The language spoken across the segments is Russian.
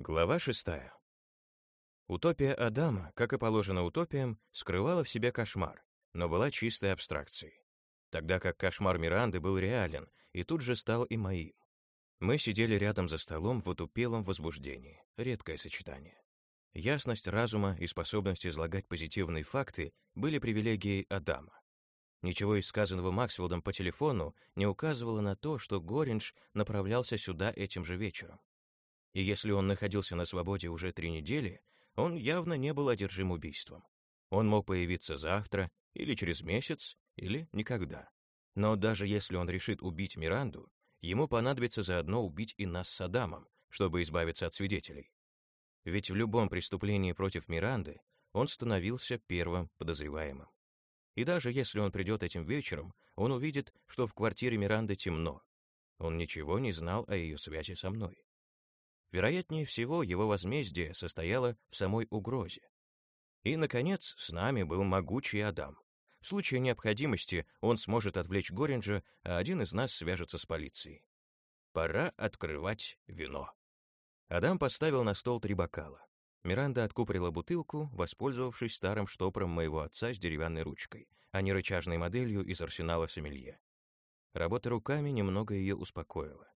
Глава шестая. Утопия Адама, как и положено утопиям, скрывала в себе кошмар, но была чистой абстракцией. Тогда как кошмар Миранды был реален и тут же стал и моим. Мы сидели рядом за столом в утупелом возбуждении, редкое сочетание. Ясность разума и способность излагать позитивные факты были привилегией Адама. Ничего из сказанного Максвеллом по телефону не указывало на то, что Горинж направлялся сюда этим же вечером. И если он находился на свободе уже три недели, он явно не был одержим убийством. Он мог появиться завтра, или через месяц, или никогда. Но даже если он решит убить Миранду, ему понадобится заодно убить и нас с Адамом, чтобы избавиться от свидетелей. Ведь в любом преступлении против Миранды он становился первым подозреваемым. И даже если он придет этим вечером, он увидит, что в квартире Миранды темно. Он ничего не знал о ее связи со мной. Вероятнее всего, его возмездие состояло в самой угрозе. И, наконец, с нами был могучий Адам. В случае необходимости он сможет отвлечь Горинджа, а один из нас свяжется с полицией. Пора открывать вино. Адам поставил на стол три бокала. Миранда откупорила бутылку, воспользовавшись старым штопором моего отца с деревянной ручкой, а не рычажной моделью из арсенала сомелье. Работа руками немного ее успокоила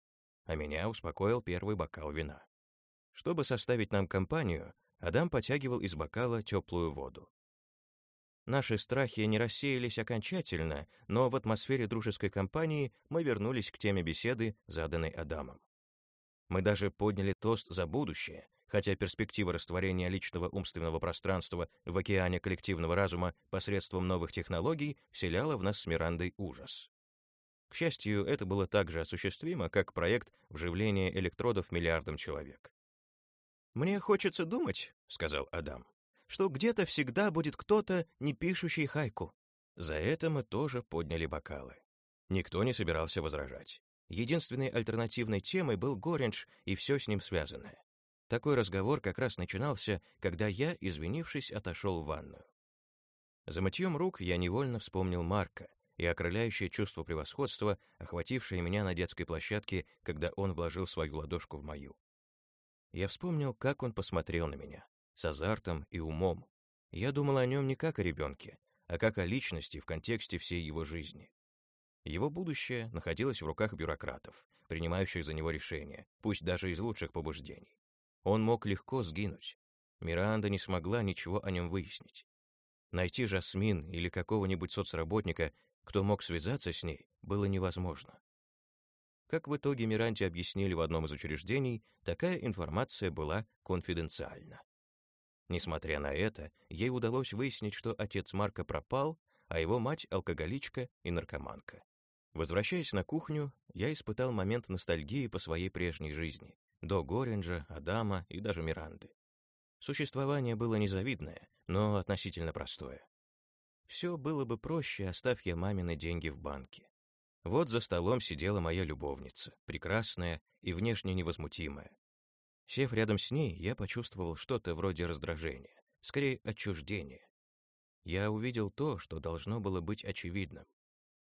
а меня успокоил первый бокал вина. Чтобы составить нам компанию, Адам потягивал из бокала теплую воду. Наши страхи не рассеялись окончательно, но в атмосфере дружеской компании мы вернулись к теме беседы, заданной Адамом. Мы даже подняли тост за будущее, хотя перспектива растворения личного умственного пространства в океане коллективного разума посредством новых технологий вселяла в нас с Мирандой ужас. К счастью, это было так же осуществимо, как проект вживления электродов миллиардам человек. «Мне хочется думать», — сказал Адам, «что где-то всегда будет кто-то, не пишущий хайку». За это мы тоже подняли бокалы. Никто не собирался возражать. Единственной альтернативной темой был Горинж и все с ним связанное. Такой разговор как раз начинался, когда я, извинившись, отошел в ванную. За мытьем рук я невольно вспомнил Марка, и окрыляющее чувство превосходства, охватившее меня на детской площадке, когда он вложил свою ладошку в мою. Я вспомнил, как он посмотрел на меня, с азартом и умом. Я думал о нем не как о ребенке, а как о личности в контексте всей его жизни. Его будущее находилось в руках бюрократов, принимающих за него решения, пусть даже из лучших побуждений. Он мог легко сгинуть. Миранда не смогла ничего о нем выяснить. Найти Жасмин или какого-нибудь соцработника, кто мог связаться с ней, было невозможно. Как в итоге Миранте объяснили в одном из учреждений, такая информация была конфиденциальна. Несмотря на это, ей удалось выяснить, что отец Марка пропал, а его мать — алкоголичка и наркоманка. Возвращаясь на кухню, я испытал момент ностальгии по своей прежней жизни, до Горинджа, Адама и даже Миранды. Существование было незавидное, но относительно простое. Все было бы проще, оставь я мамины деньги в банке. Вот за столом сидела моя любовница, прекрасная и внешне невозмутимая. Сев рядом с ней, я почувствовал что-то вроде раздражения, скорее отчуждения. Я увидел то, что должно было быть очевидным.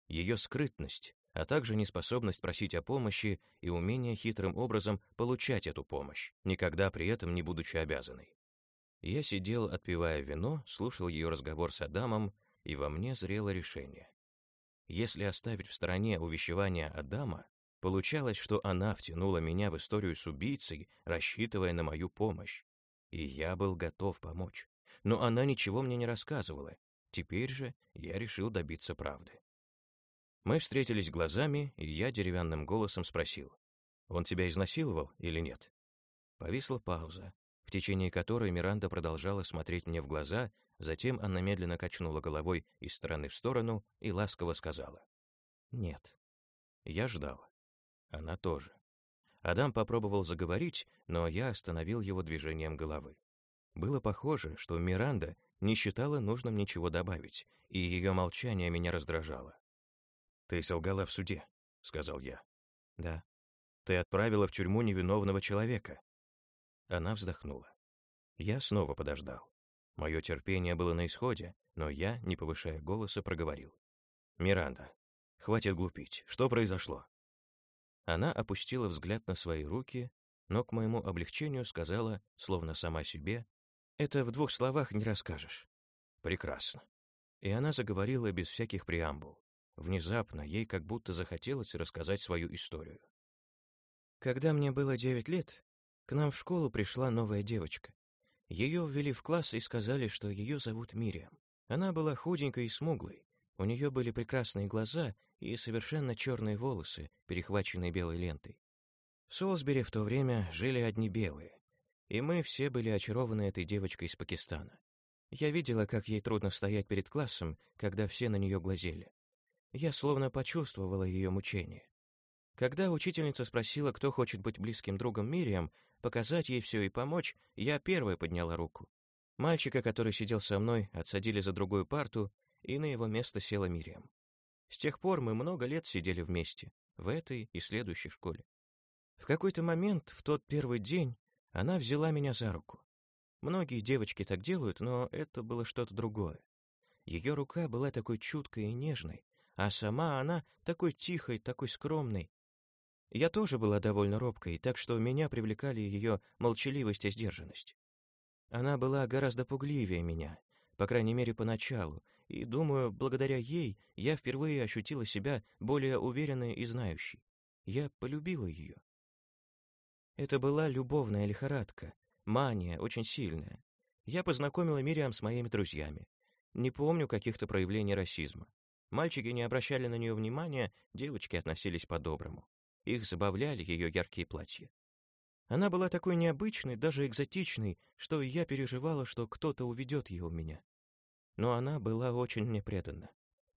Ее скрытность, а также неспособность просить о помощи и умение хитрым образом получать эту помощь, никогда при этом не будучи обязанной. Я сидел, отпивая вино, слушал ее разговор с Адамом и во мне зрело решение. Если оставить в стороне увещевания Адама, получалось, что она втянула меня в историю с убийцей, рассчитывая на мою помощь. И я был готов помочь. Но она ничего мне не рассказывала. Теперь же я решил добиться правды. Мы встретились глазами, и я деревянным голосом спросил, «Он тебя изнасиловал или нет?» Повисла пауза, в течение которой Миранда продолжала смотреть мне в глаза, затем она медленно качнула головой из стороны в сторону и ласково сказала «Нет». Я ждал. Она тоже. Адам попробовал заговорить, но я остановил его движением головы. Было похоже, что Миранда не считала нужным ничего добавить, и ее молчание меня раздражало. «Ты солгала в суде», — сказал я. «Да». «Ты отправила в тюрьму невиновного человека. Она вздохнула. Я снова подождал. Мое терпение было на исходе, но я, не повышая голоса, проговорил. «Миранда, хватит глупить. Что произошло?» Она опустила взгляд на свои руки, но к моему облегчению сказала, словно сама себе, «Это в двух словах не расскажешь». «Прекрасно». И она заговорила без всяких преамбул. Внезапно ей как будто захотелось рассказать свою историю. Когда мне было девять лет, к нам в школу пришла новая девочка. Ее ввели в класс и сказали, что ее зовут Мириам. Она была худенькой и смуглой. У нее были прекрасные глаза и совершенно черные волосы, перехваченные белой лентой. В Солсбери в то время жили одни белые, и мы все были очарованы этой девочкой из Пакистана. Я видела, как ей трудно стоять перед классом, когда все на нее глазели. Я словно почувствовала ее мучение. Когда учительница спросила, кто хочет быть близким другом Мириам, показать ей все и помочь, я первая подняла руку. Мальчика, который сидел со мной, отсадили за другую парту, и на его место села Мириам. С тех пор мы много лет сидели вместе, в этой и следующей школе. В какой-то момент, в тот первый день, она взяла меня за руку. Многие девочки так делают, но это было что-то другое. Ее рука была такой чуткой и нежной, а сама она такой тихой, такой скромной. Я тоже была довольно робкой, так что меня привлекали ее молчаливость и сдержанность. Она была гораздо пугливее меня, по крайней мере, поначалу, и, думаю, благодаря ей я впервые ощутила себя более уверенной и знающей. Я полюбила ее. Это была любовная лихорадка, мания, очень сильная. Я познакомила Мириам с моими друзьями. Не помню каких-то проявлений расизма. Мальчики не обращали на нее внимания, девочки относились по-доброму. Их забавляли ее яркие платья. Она была такой необычной, даже экзотичной, что я переживала, что кто-то уведет ее у меня. Но она была очень мне предана.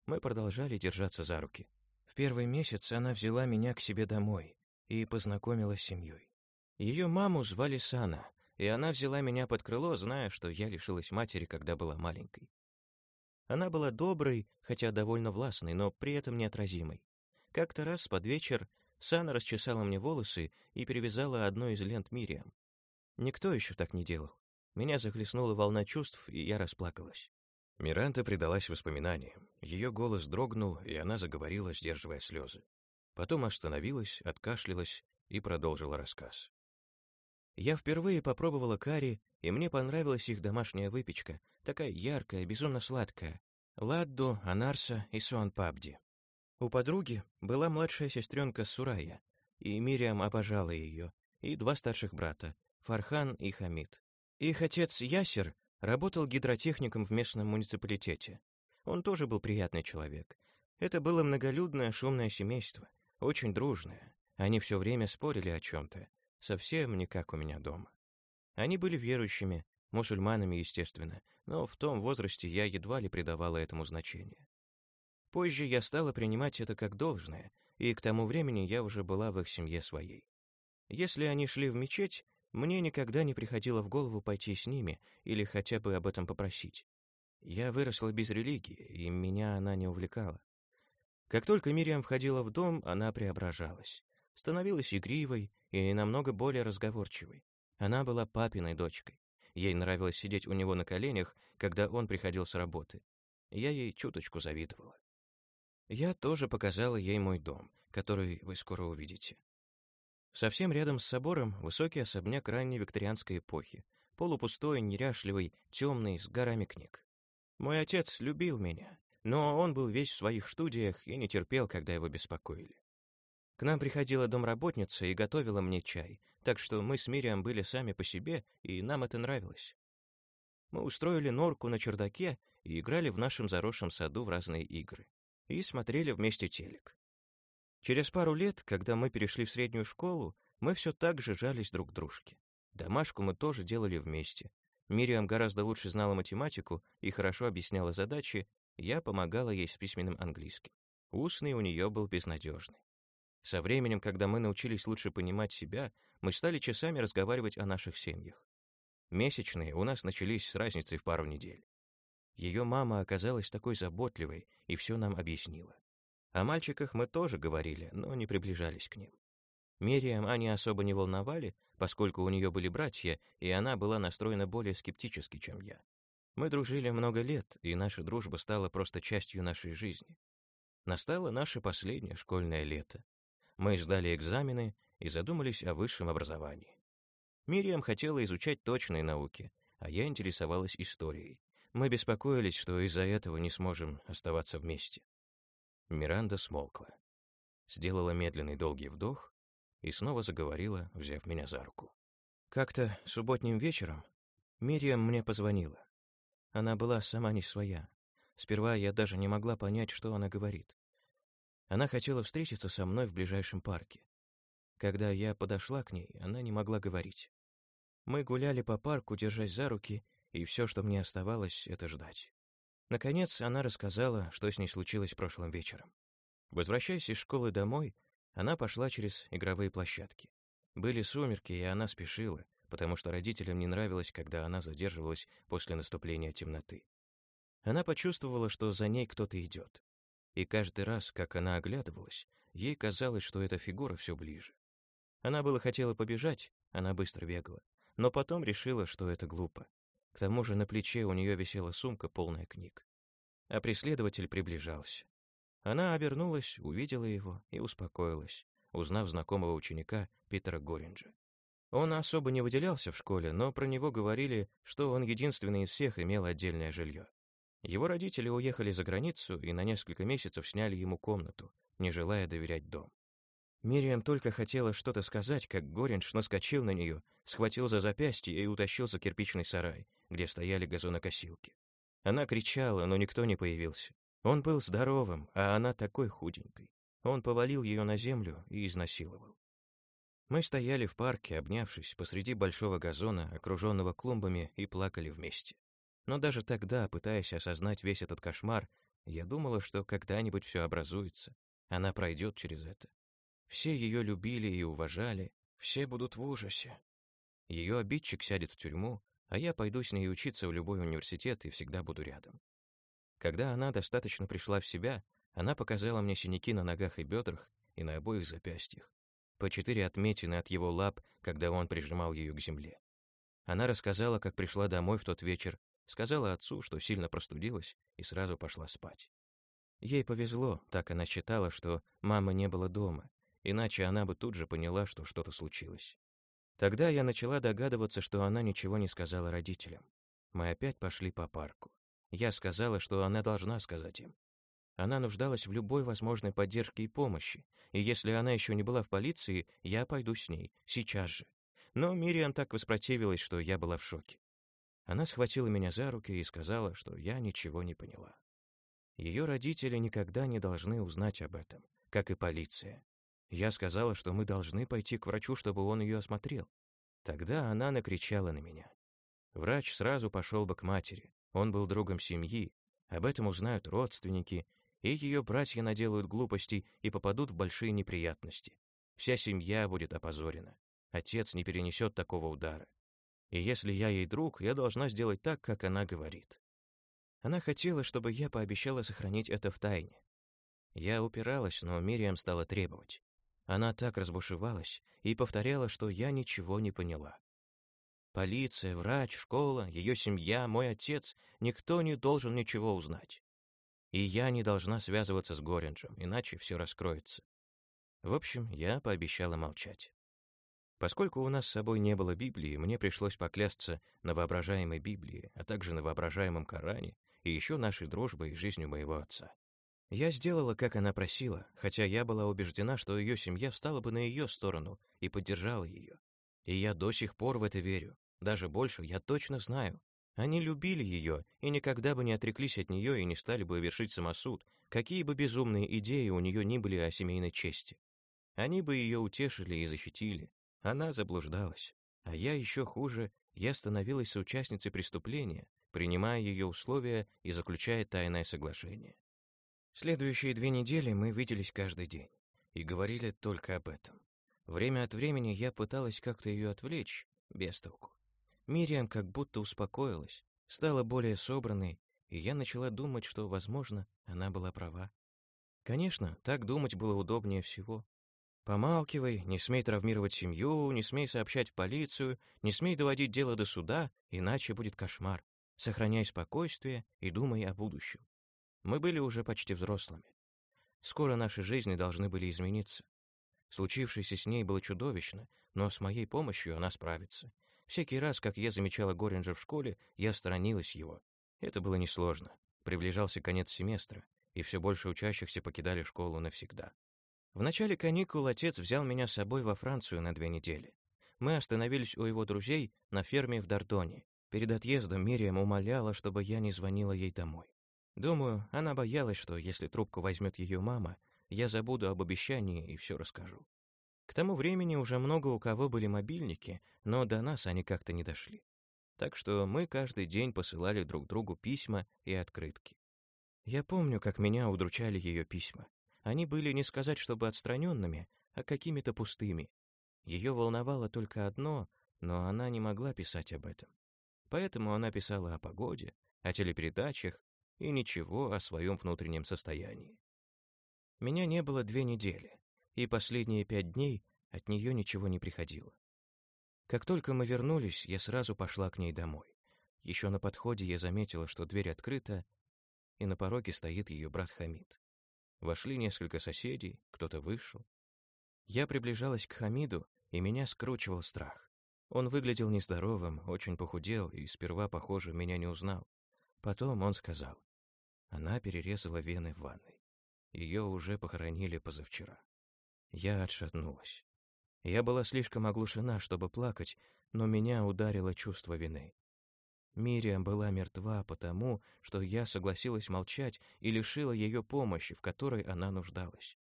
Мы продолжали держаться за руки. В первый месяц она взяла меня к себе домой и познакомила с семьей. Ее маму звали Сана, и она взяла меня под крыло, зная, что я лишилась матери, когда была маленькой. Она была доброй, хотя довольно властной, но при этом неотразимой. Как-то раз под вечер Сана расчесала мне волосы и перевязала одной из лент Мириам. Никто еще так не делал. Меня захлестнула волна чувств, и я расплакалась. Миранта предалась воспоминаниям. Ее голос дрогнул, и она заговорила, сдерживая слезы. Потом остановилась, откашлялась и продолжила рассказ. Я впервые попробовала карри, и мне понравилась их домашняя выпечка, такая яркая, безумно сладкая. Ладду, анарса и суанпабди. У подруги была младшая сестренка Сурая, и Мириам обожала ее, и два старших брата, Фархан и Хамид. Их отец Ясер работал гидротехником в местном муниципалитете. Он тоже был приятный человек. Это было многолюдное, шумное семейство, очень дружное. Они все время спорили о чем-то, совсем не как у меня дома. Они были верующими, мусульманами, естественно, но в том возрасте я едва ли придавала этому значение. Позже я стала принимать это как должное, и к тому времени я уже была в их семье своей. Если они шли в мечеть, мне никогда не приходило в голову пойти с ними или хотя бы об этом попросить. Я выросла без религии, и меня она не увлекала. Как только Мириам входила в дом, она преображалась. Становилась игривой и намного более разговорчивой. Она была папиной дочкой. Ей нравилось сидеть у него на коленях, когда он приходил с работы. Я ей чуточку завидовала. Я тоже показала ей мой дом, который вы скоро увидите. Совсем рядом с собором высокий особняк ранней викторианской эпохи, полупустой, неряшливый, темный, с горами книг. Мой отец любил меня, но он был весь в своих студиях и не терпел, когда его беспокоили. К нам приходила домработница и готовила мне чай, так что мы с Мириам были сами по себе, и нам это нравилось. Мы устроили норку на чердаке и играли в нашем заросшем саду в разные игры. И смотрели вместе телек. Через пару лет, когда мы перешли в среднюю школу, мы все так же жались друг к дружке. Домашку мы тоже делали вместе. Мириам гораздо лучше знала математику и хорошо объясняла задачи, я помогала ей с письменным английским. Устный у нее был безнадежный. Со временем, когда мы научились лучше понимать себя, мы стали часами разговаривать о наших семьях. Месячные у нас начались с разницей в пару недель. Ее мама оказалась такой заботливой и все нам объяснила. О мальчиках мы тоже говорили, но не приближались к ним. Мириам они особо не волновали, поскольку у нее были братья, и она была настроена более скептически, чем я. Мы дружили много лет, и наша дружба стала просто частью нашей жизни. Настало наше последнее школьное лето. Мы сдали экзамены и задумались о высшем образовании. Мириам хотела изучать точные науки, а я интересовалась историей. Мы беспокоились, что из-за этого не сможем оставаться вместе. Миранда смолкла. Сделала медленный долгий вдох и снова заговорила, взяв меня за руку. Как-то субботним вечером Мириам мне позвонила. Она была сама не своя. Сперва я даже не могла понять, что она говорит. Она хотела встретиться со мной в ближайшем парке. Когда я подошла к ней, она не могла говорить. Мы гуляли по парку, держась за руки, и все, что мне оставалось, это ждать. Наконец, она рассказала, что с ней случилось прошлым вечером. Возвращаясь из школы домой, она пошла через игровые площадки. Были сумерки, и она спешила, потому что родителям не нравилось, когда она задерживалась после наступления темноты. Она почувствовала, что за ней кто-то идет. И каждый раз, как она оглядывалась, ей казалось, что эта фигура все ближе. Она было хотела побежать, она быстро бегала, но потом решила, что это глупо. К тому же на плече у нее висела сумка, полная книг. А преследователь приближался. Она обернулась, увидела его и успокоилась, узнав знакомого ученика Питера Горинджа. Он особо не выделялся в школе, но про него говорили, что он единственный из всех имел отдельное жилье. Его родители уехали за границу и на несколько месяцев сняли ему комнату, не желая доверять дом. Мириам только хотела что-то сказать, как Горинж наскочил на нее, схватил за запястье и утащил за кирпичный сарай, где стояли газонокосилки. Она кричала, но никто не появился. Он был здоровым, а она такой худенькой. Он повалил ее на землю и изнасиловал. Мы стояли в парке, обнявшись посреди большого газона, окруженного клумбами, и плакали вместе. Но даже тогда, пытаясь осознать весь этот кошмар, я думала, что когда-нибудь все образуется. Она пройдет через это. Все ее любили и уважали, все будут в ужасе. Ее обидчик сядет в тюрьму, а я пойду с ней учиться в любой университет и всегда буду рядом. Когда она достаточно пришла в себя, она показала мне синяки на ногах и бедрах и на обоих запястьях, по четыре отметины от его лап, когда он прижимал ее к земле. Она рассказала, как пришла домой в тот вечер, сказала отцу, что сильно простудилась, и сразу пошла спать. Ей повезло, так она считала, что мамы не было дома, иначе она бы тут же поняла, что что-то случилось. Тогда я начала догадываться, что она ничего не сказала родителям. Мы опять пошли по парку. Я сказала, что она должна сказать им. Она нуждалась в любой возможной поддержке и помощи, и если она еще не была в полиции, я пойду с ней, сейчас же. Но Мириам так воспротивилась, что я была в шоке. Она схватила меня за руки и сказала, что я ничего не поняла. Ее родители никогда не должны узнать об этом, как и полиция. Я сказала, что мы должны пойти к врачу, чтобы он ее осмотрел. Тогда она накричала на меня. Врач сразу пошел бы к матери. Он был другом семьи. Об этом узнают родственники, и ее братья наделают глупостей и попадут в большие неприятности. Вся семья будет опозорена. Отец не перенесет такого удара. И если я ей друг, я должна сделать так, как она говорит. Она хотела, чтобы я пообещала сохранить это в тайне. Я упиралась, но Мириам стала требовать. Она так разбушевалась и повторяла, что я ничего не поняла. Полиция, врач, школа, ее семья, мой отец — никто не должен ничего узнать. И я не должна связываться с Горинджем, иначе все раскроется. В общем, я пообещала молчать. Поскольку у нас с собой не было Библии, мне пришлось поклясться на воображаемой Библии, а также на воображаемом Коране и еще нашей дружбой и жизнью моего отца. Я сделала, как она просила, хотя я была убеждена, что ее семья встала бы на ее сторону и поддержала ее. И я до сих пор в это верю. Даже больше, я точно знаю. Они любили ее и никогда бы не отреклись от нее и не стали бы вершить самосуд, какие бы безумные идеи у нее ни были о семейной чести. Они бы ее утешили и защитили. Она заблуждалась. А я еще хуже, я становилась соучастницей преступления, принимая ее условия и заключая тайное соглашение. Следующие две недели мы виделись каждый день и говорили только об этом. Время от времени я пыталась как-то ее отвлечь, без толку. Мириам как будто успокоилась, стала более собранной, и я начала думать, что, возможно, она была права. Конечно, так думать было удобнее всего. Помалкивай, не смей травмировать семью, не смей сообщать в полицию, не смей доводить дело до суда, иначе будет кошмар. Сохраняй спокойствие и думай о будущем. Мы были уже почти взрослыми. Скоро наши жизни должны были измениться. Случившееся с ней было чудовищно, но с моей помощью она справится. Всякий раз, как я замечала Горинджа в школе, я сторонилась его. Это было несложно. Приближался конец семестра, и все больше учащихся покидали школу навсегда. В начале каникул отец взял меня с собой во Францию на две недели. Мы остановились у его друзей на ферме в Дардоне. Перед отъездом Мириам умоляла, чтобы я не звонила ей домой. Думаю, она боялась, что если трубку возьмет ее мама, я забуду об обещании и все расскажу. К тому времени уже много у кого были мобильники, но до нас они как-то не дошли. Так что мы каждый день посылали друг другу письма и открытки. Я помню, как меня удручали ее письма. Они были не сказать, чтобы отстраненными, а какими-то пустыми. Ее волновало только одно, но она не могла писать об этом. Поэтому она писала о погоде, о телепередачах и ничего о своем внутреннем состоянии. Меня не было две недели, и последние пять дней от нее ничего не приходило. Как только мы вернулись, я сразу пошла к ней домой. Еще на подходе я заметила, что дверь открыта, и на пороге стоит ее брат Хамид. Вошли несколько соседей, кто-то вышел. Я приближалась к Хамиду, и меня скручивал страх. Он выглядел нездоровым, очень похудел и сперва, похоже, меня не узнал. Потом он сказал, она перерезала вены в ванной. Ее уже похоронили позавчера. Я отшатнулась. Я была слишком оглушена, чтобы плакать, но меня ударило чувство вины. Мириам была мертва потому, что я согласилась молчать и лишила ее помощи, в которой она нуждалась.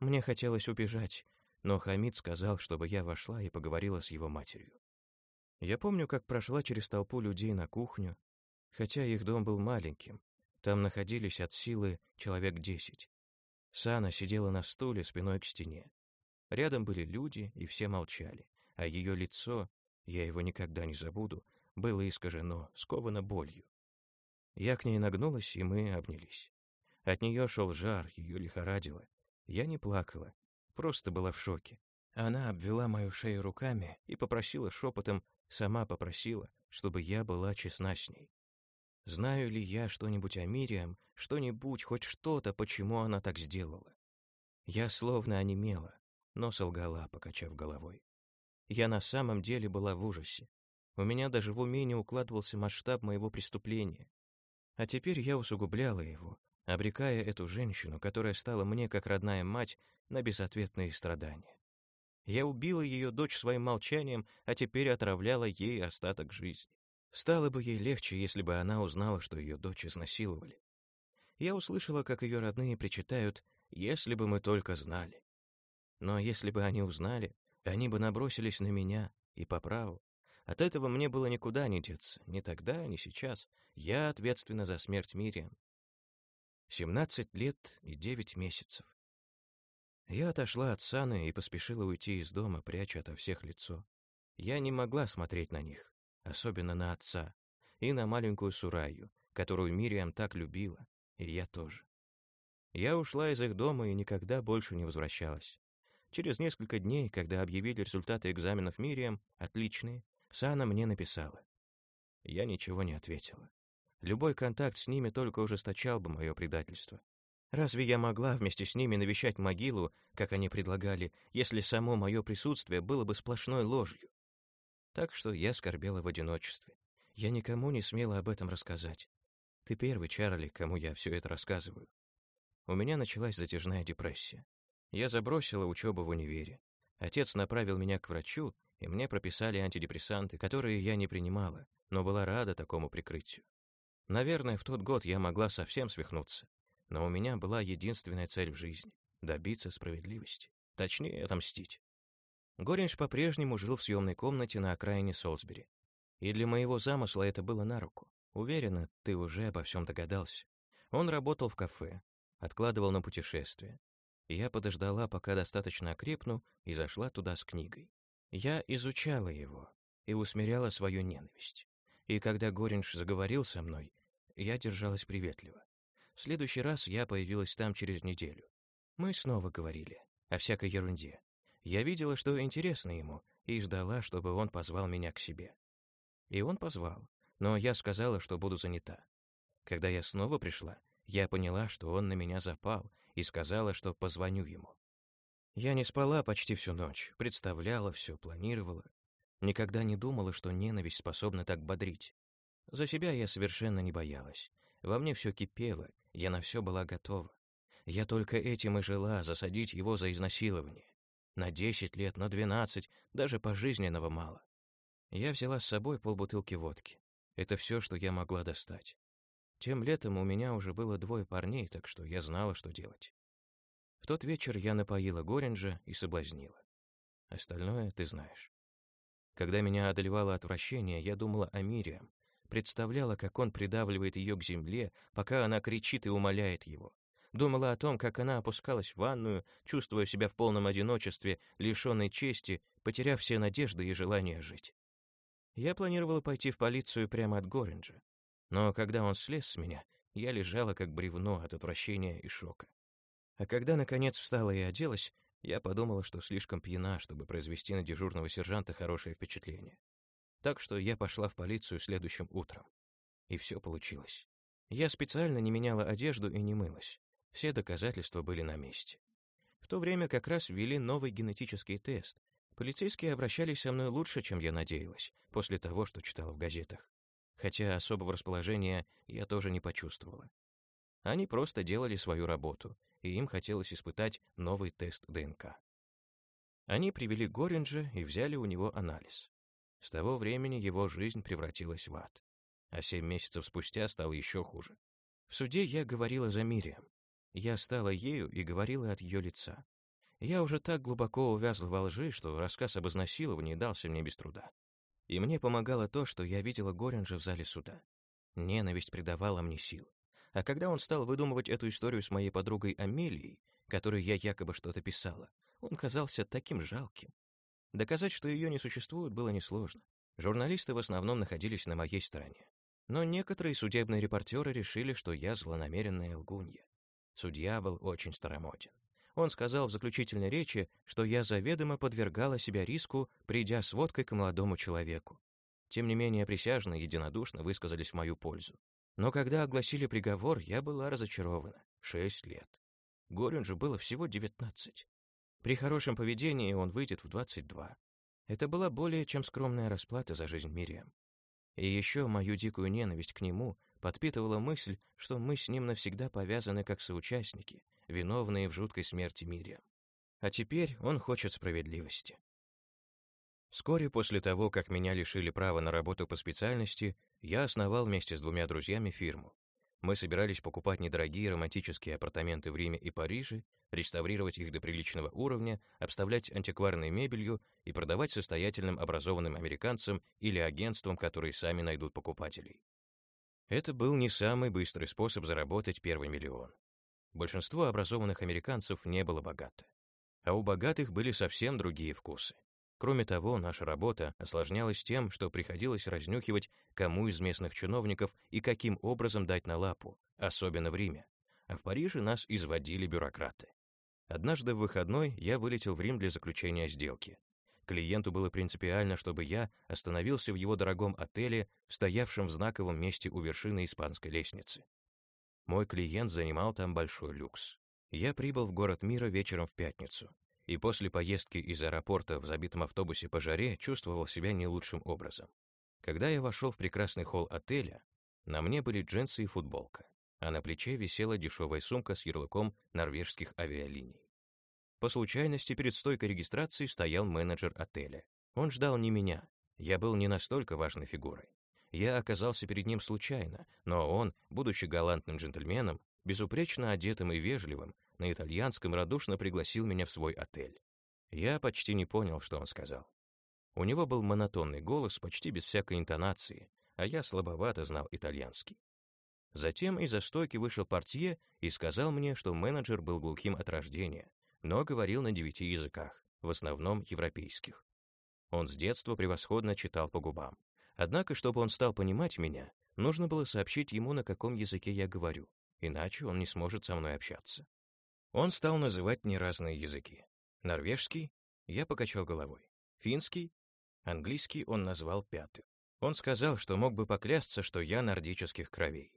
Мне хотелось убежать, но Хамид сказал, чтобы я вошла и поговорила с его матерью. Я помню, как прошла через толпу людей на кухню, хотя их дом был маленьким, там находились от силы человек десять. Сана сидела на стуле спиной к стене. Рядом были люди, и все молчали, а ее лицо, я его никогда не забуду, было искажено, сковано болью. Я к ней нагнулась, и мы обнялись. От нее шел жар, ее лихорадило. Я не плакала, просто была в шоке. Она обвела мою шею руками и попросила шепотом, сама попросила, чтобы я была честна с ней. Знаю ли я что-нибудь о Мириам, что-нибудь, хоть что-то, почему она так сделала? Я словно онемела, но солгала, покачав головой. Я на самом деле была в ужасе. У меня даже в уме не укладывался масштаб моего преступления. А теперь я усугубляла его, обрекая эту женщину, которая стала мне как родная мать, на безответные страдания. Я убила ее дочь своим молчанием, а теперь отравляла ей остаток жизни. Стало бы ей легче, если бы она узнала, что ее дочь изнасиловали. Я услышала, как ее родные причитают «если бы мы только знали». Но если бы они узнали, они бы набросились на меня, и по праву. От этого мне было никуда не деться, ни тогда, ни сейчас. Я ответственна за смерть Мириам. Семнадцать лет и девять месяцев. Я отошла от Саны и поспешила уйти из дома, пряча ото всех лицо. Я не могла смотреть на них особенно на отца, и на маленькую Сураю, которую Мириам так любила, и я тоже. Я ушла из их дома и никогда больше не возвращалась. Через несколько дней, когда объявили результаты экзаменов Мириам, отличные, Сана мне написала. Я ничего не ответила. Любой контакт с ними только ужесточал бы мое предательство. Разве я могла вместе с ними навещать могилу, как они предлагали, если само мое присутствие было бы сплошной ложью? Так что я скорбела в одиночестве. Я никому не смела об этом рассказать. Ты первый, Чарли, кому я все это рассказываю. У меня началась затяжная депрессия. Я забросила учебу в универе. Отец направил меня к врачу, и мне прописали антидепрессанты, которые я не принимала, но была рада такому прикрытию. Наверное, в тот год я могла совсем свихнуться, но у меня была единственная цель в жизни — добиться справедливости, точнее, отомстить. Горинш по-прежнему жил в съемной комнате на окраине Солсбери. И для моего замысла это было на руку. Уверена, ты уже обо всем догадался. Он работал в кафе, откладывал на путешествие. Я подождала, пока достаточно окрепну, и зашла туда с книгой. Я изучала его и усмиряла свою ненависть. И когда Горинш заговорил со мной, я держалась приветливо. В следующий раз я появилась там через неделю. Мы снова говорили о всякой ерунде, я видела, что интересно ему, и ждала, чтобы он позвал меня к себе. И он позвал, но я сказала, что буду занята. Когда я снова пришла, я поняла, что он на меня запал, и сказала, что позвоню ему. Я не спала почти всю ночь, представляла все, планировала. Никогда не думала, что ненависть способна так бодрить. За себя я совершенно не боялась. Во мне все кипело, я на все была готова. Я только этим и жила, засадить его за изнасилование. На десять лет, на двенадцать, даже пожизненного мало. Я взяла с собой полбутылки водки. Это все, что я могла достать. Тем летом у меня уже было двое парней, так что я знала, что делать. В тот вечер я напоила Горинджа и соблазнила. Остальное ты знаешь. Когда меня одолевало отвращение, я думала о Мириам, представляла, как он придавливает ее к земле, пока она кричит и умоляет его. Думала о том, как она опускалась в ванную, чувствуя себя в полном одиночестве, лишенной чести, потеряв все надежды и желание жить. Я планировала пойти в полицию прямо от Горинджа, но когда он слез с меня, я лежала как бревно от отвращения и шока. А когда, наконец, встала и оделась, я подумала, что слишком пьяна, чтобы произвести на дежурного сержанта хорошее впечатление. Так что я пошла в полицию следующим утром. И все получилось. Я специально не меняла одежду и не мылась. Все доказательства были на месте. В то время как раз ввели новый генетический тест. Полицейские обращались со мной лучше, чем я надеялась, после того, что читала в газетах хотя особого расположения я тоже не почувствовала. Они просто делали свою работу, и им хотелось испытать новый тест ДНК. Они привели Горинджа и взяли у него анализ. С того времени его жизнь превратилась в ад. А семь месяцев спустя стало еще хуже. В суде я говорила за Мириам. Я стала ею и говорила от ее лица. Я уже так глубоко увязла во лжи, что рассказ об изнасиловании дался мне без труда. И мне помогало то, что я видела Горинжа в зале суда. Ненависть придавала мне сил. А когда он стал выдумывать эту историю с моей подругой Амелией, которой я якобы что-то писала, он казался таким жалким. Доказать, что ее не существует, было несложно. Журналисты в основном находились на моей стороне. Но некоторые судебные репортеры решили, что я злонамеренная лгунья. Судья был очень старомоден. Он сказал в заключительной речи, что я заведомо подвергала себя риску, придя с водкой к молодому человеку. Тем не менее, присяжные единодушно высказались в мою пользу. Но когда огласили приговор, я была разочарована. Шесть лет. Горин же было всего девятнадцать. При хорошем поведении он выйдет в двадцать два. Это была более чем скромная расплата за жизнь Мириам. И еще мою дикую ненависть к нему подпитывала мысль, что мы с ним навсегда повязаны как соучастники, виновные в жуткой смерти Мириам. А теперь он хочет справедливости. Вскоре после того, как меня лишили права на работу по специальности, я основал вместе с двумя друзьями фирму. Мы собирались покупать недорогие романтические апартаменты в Риме и Париже, реставрировать их до приличного уровня, обставлять антикварной мебелью и продавать состоятельным образованным американцам или агентствам, которые сами найдут покупателей. Это был не самый быстрый способ заработать первый миллион. Большинство образованных американцев не было богато. А у богатых были совсем другие вкусы. Кроме того, наша работа осложнялась тем, что приходилось разнюхивать, кому из местных чиновников и каким образом дать на лапу, особенно в Риме. А в Париже нас изводили бюрократы. Однажды в выходной я вылетел в Рим для заключения сделки. Клиенту было принципиально, чтобы я остановился в его дорогом отеле, стоявшем в знаковом месте у вершины испанской лестницы. Мой клиент занимал там большой люкс. Я прибыл в город мира вечером в пятницу, и после поездки из аэропорта в забитом автобусе по жаре чувствовал себя не лучшим образом. Когда я вошел в прекрасный холл отеля, на мне были джинсы и футболка, а на плече висела дешевая сумка с ярлыком норвежских авиалиний. По случайности перед стойкой регистрации стоял менеджер отеля. Он ждал не меня, я был не настолько важной фигурой. Я оказался перед ним случайно, но он, будучи галантным джентльменом, безупречно одетым и вежливым, на итальянском радушно пригласил меня в свой отель. Я почти не понял, что он сказал. У него был монотонный голос, почти без всякой интонации, а я слабовато знал итальянский. Затем из-за стойки вышел портье и сказал мне, что менеджер был глухим от рождения, но говорил на девяти языках, в основном европейских. Он с детства превосходно читал по губам. Однако, чтобы он стал понимать меня, нужно было сообщить ему, на каком языке я говорю, иначе он не сможет со мной общаться. Он стал называть мне разные языки. Норвежский — я покачал головой. Финский — английский он назвал пятым. Он сказал, что мог бы поклясться, что я нордических кровей.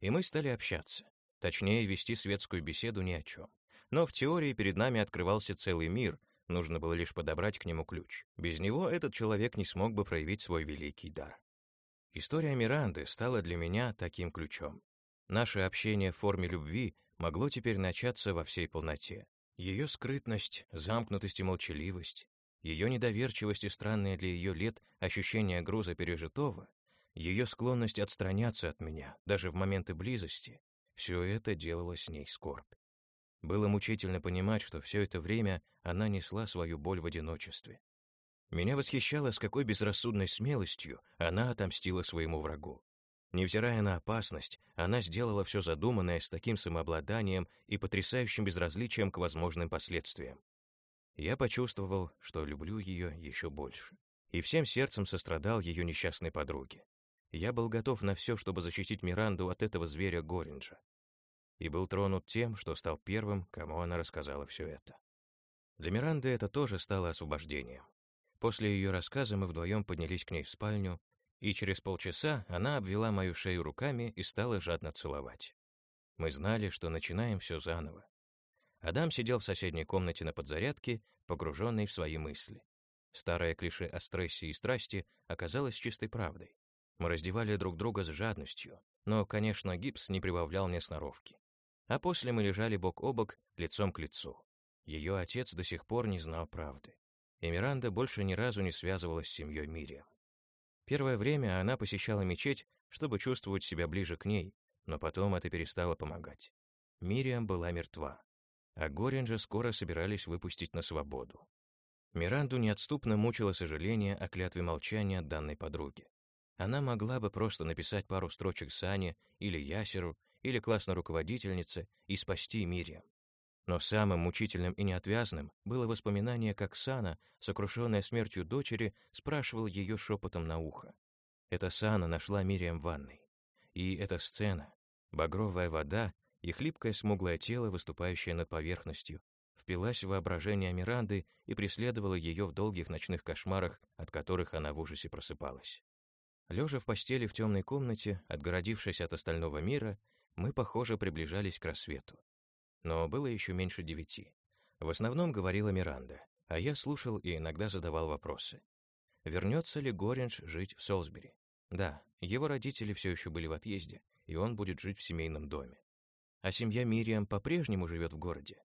И мы стали общаться. Точнее, вести светскую беседу ни о чем. Но в теории перед нами открывался целый мир, нужно было лишь подобрать к нему ключ. Без него этот человек не смог бы проявить свой великий дар. История Миранды стала для меня таким ключом. Наше общение в форме любви могло теперь начаться во всей полноте. Ее скрытность, замкнутость и молчаливость, ее недоверчивость и странное для ее лет ощущение груза пережитого, ее склонность отстраняться от меня, даже в моменты близости, все это делало с ней скорбь. Было мучительно понимать, что все это время она несла свою боль в одиночестве. Меня восхищало, с какой безрассудной смелостью она отомстила своему врагу. Невзирая на опасность, она сделала все задуманное с таким самообладанием и потрясающим безразличием к возможным последствиям. Я почувствовал, что люблю ее еще больше, и всем сердцем сострадал ее несчастной подруге. Я был готов на все, чтобы защитить Миранду от этого зверя Горинджа. И был тронут тем, что стал первым, кому она рассказала все это. Для Миранды это тоже стало освобождением. После ее рассказа мы вдвоем поднялись к ней в спальню, и через полчаса она обвела мою шею руками и стала жадно целовать. Мы знали, что начинаем все заново. Адам сидел в соседней комнате на подзарядке, погруженный в свои мысли. Старое клише о стрессе и страсти оказалось чистой правдой. Мы раздевали друг друга с жадностью, но, конечно, гипс не прибавлял мне сноровки. А после мы лежали бок о бок, лицом к лицу. Ее отец до сих пор не знал правды. И Миранда больше ни разу не связывалась с семьей Мириам. Первое время она посещала мечеть, чтобы чувствовать себя ближе к ней, но потом это перестало помогать. Мириам была мертва, а Горинджа скоро собирались выпустить на свободу. Миранду неотступно мучило сожаление о клятве молчания данной подруги. Она могла бы просто написать пару строчек Сане или Ясеру, или классной руководительнице и спасти Мириам. Но самым мучительным и неотвязным было воспоминание, как Сана, сокрушенная смертью дочери, спрашивал ее шепотом на ухо. Это Сана нашла Мириам в ванной. И эта сцена, багровая вода и хлипкое смуглое тело, выступающее над поверхностью, впилась в воображение Миранды и преследовала ее в долгих ночных кошмарах, от которых она в ужасе просыпалась. Лежа в постели в темной комнате, отгородившись от остального мира, мы, похоже, приближались к рассвету. Но было еще меньше девяти. В основном говорила Миранда, а я слушал и иногда задавал вопросы. Вернется ли Горинж жить в Солсбери? Да, его родители все еще были в отъезде, и он будет жить в семейном доме. А семья Мириам по-прежнему живет в городе?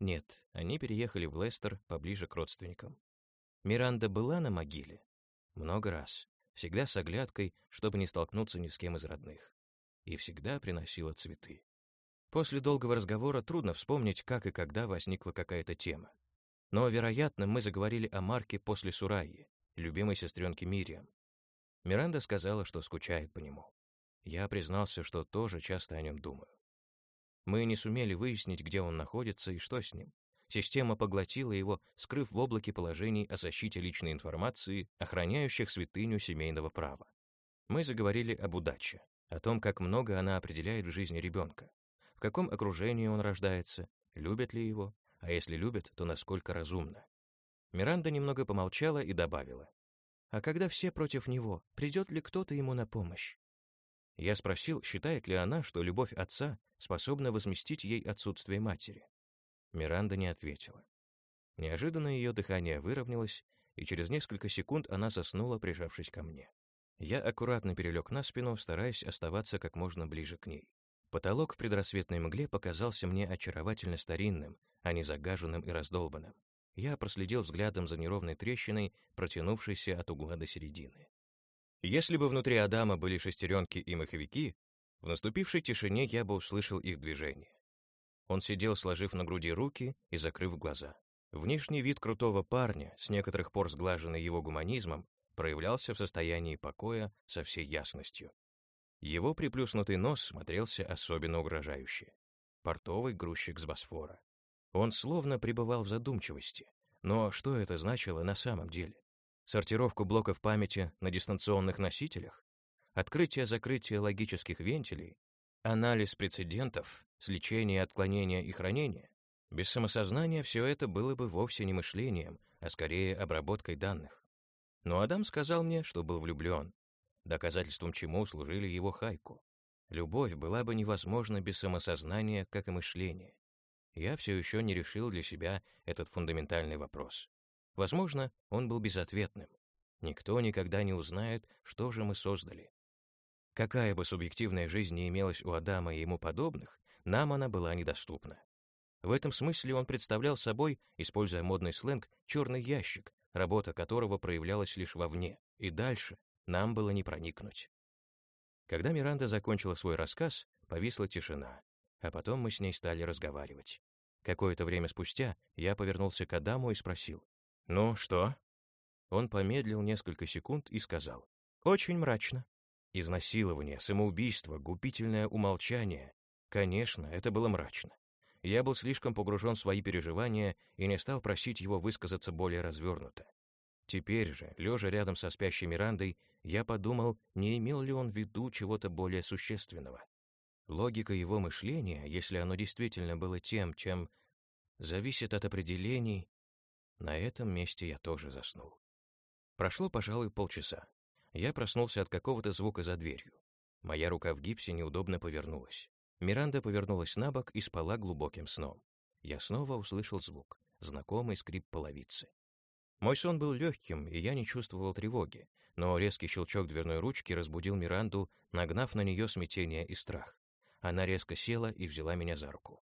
Нет, они переехали в Лестер поближе к родственникам. Миранда была на могиле? Много раз. Всегда с оглядкой, чтобы не столкнуться ни с кем из родных. И всегда приносила цветы. После долгого разговора трудно вспомнить, как и когда возникла какая-то тема. Но, вероятно, мы заговорили о Марке после Сураи, любимой сестренке Мириам. Миранда сказала, что скучает по нему. Я признался, что тоже часто о нем думаю. Мы не сумели выяснить, где он находится и что с ним. Система поглотила его, скрыв в облаке положений о защите личной информации, охраняющих святыню семейного права. Мы заговорили об удаче, о том, как много она определяет в жизни ребенка, в каком окружении он рождается, любят ли его, а если любят, то насколько разумно. Миранда немного помолчала и добавила. «А когда все против него, придет ли кто-то ему на помощь?» Я спросил, считает ли она, что любовь отца способна возместить ей отсутствие матери. Миранда не ответила. Неожиданно ее дыхание выровнялось, и через несколько секунд она заснула, прижавшись ко мне. Я аккуратно перелег на спину, стараясь оставаться как можно ближе к ней. Потолок в предрассветной мгле показался мне очаровательно старинным, а не загаженным и раздолбанным. Я проследил взглядом за неровной трещиной, протянувшейся от угла до середины. Если бы внутри Адама были шестеренки и маховики, в наступившей тишине я бы услышал их движение. Он сидел, сложив на груди руки и закрыв глаза. Внешний вид крутого парня, с некоторых пор сглаженный его гуманизмом, проявлялся в состоянии покоя со всей ясностью. Его приплюснутый нос смотрелся особенно угрожающе. Портовый грузчик с Босфора. Он словно пребывал в задумчивости. Но что это значило на самом деле? Сортировку блоков памяти на дистанционных носителях? Открытие-закрытие логических вентилей? Анализ прецедентов, сличение отклонения и хранение? Без самосознания все это было бы вовсе не мышлением, а скорее обработкой данных. Но Адам сказал мне, что был влюблен, доказательством чему служили его хайку. Любовь была бы невозможна без самосознания, как и мышление. я все еще не решил для себя этот фундаментальный вопрос. Возможно, он был безответным. Никто никогда не узнает, что же мы создали. Какая бы субъективная жизнь ни имелась у Адама и ему подобных, нам она была недоступна. В этом смысле он представлял собой, используя модный сленг, черный ящик, работа которого проявлялась лишь вовне, и дальше нам было не проникнуть. Когда Миранда закончила свой рассказ, повисла тишина, а потом мы с ней стали разговаривать. Какое-то время спустя я повернулся к Адаму и спросил, «Ну, что?» Он помедлил несколько секунд и сказал, «Очень мрачно. Изнасилование, самоубийство, губительное умолчание. Конечно, это было мрачно. Я был слишком погружен в свои переживания и не стал просить его высказаться более развернуто. Теперь же, лежа рядом со спящей Мирандой, я подумал, не имел ли он в виду чего-то более существенного. Логика его мышления, если оно действительно было тем, чем зависит от определений, на этом месте я тоже заснул. Прошло, пожалуй, полчаса. Я проснулся от какого-то звука за дверью. Моя рука в гипсе неудобно повернулась. Миранда повернулась на бок и спала глубоким сном. Я снова услышал звук, знакомый скрип половицы. Мой сон был легким, и я не чувствовал тревоги, но резкий щелчок дверной ручки разбудил Миранду, нагнав на нее смятение и страх. Она резко села и взяла меня за руку.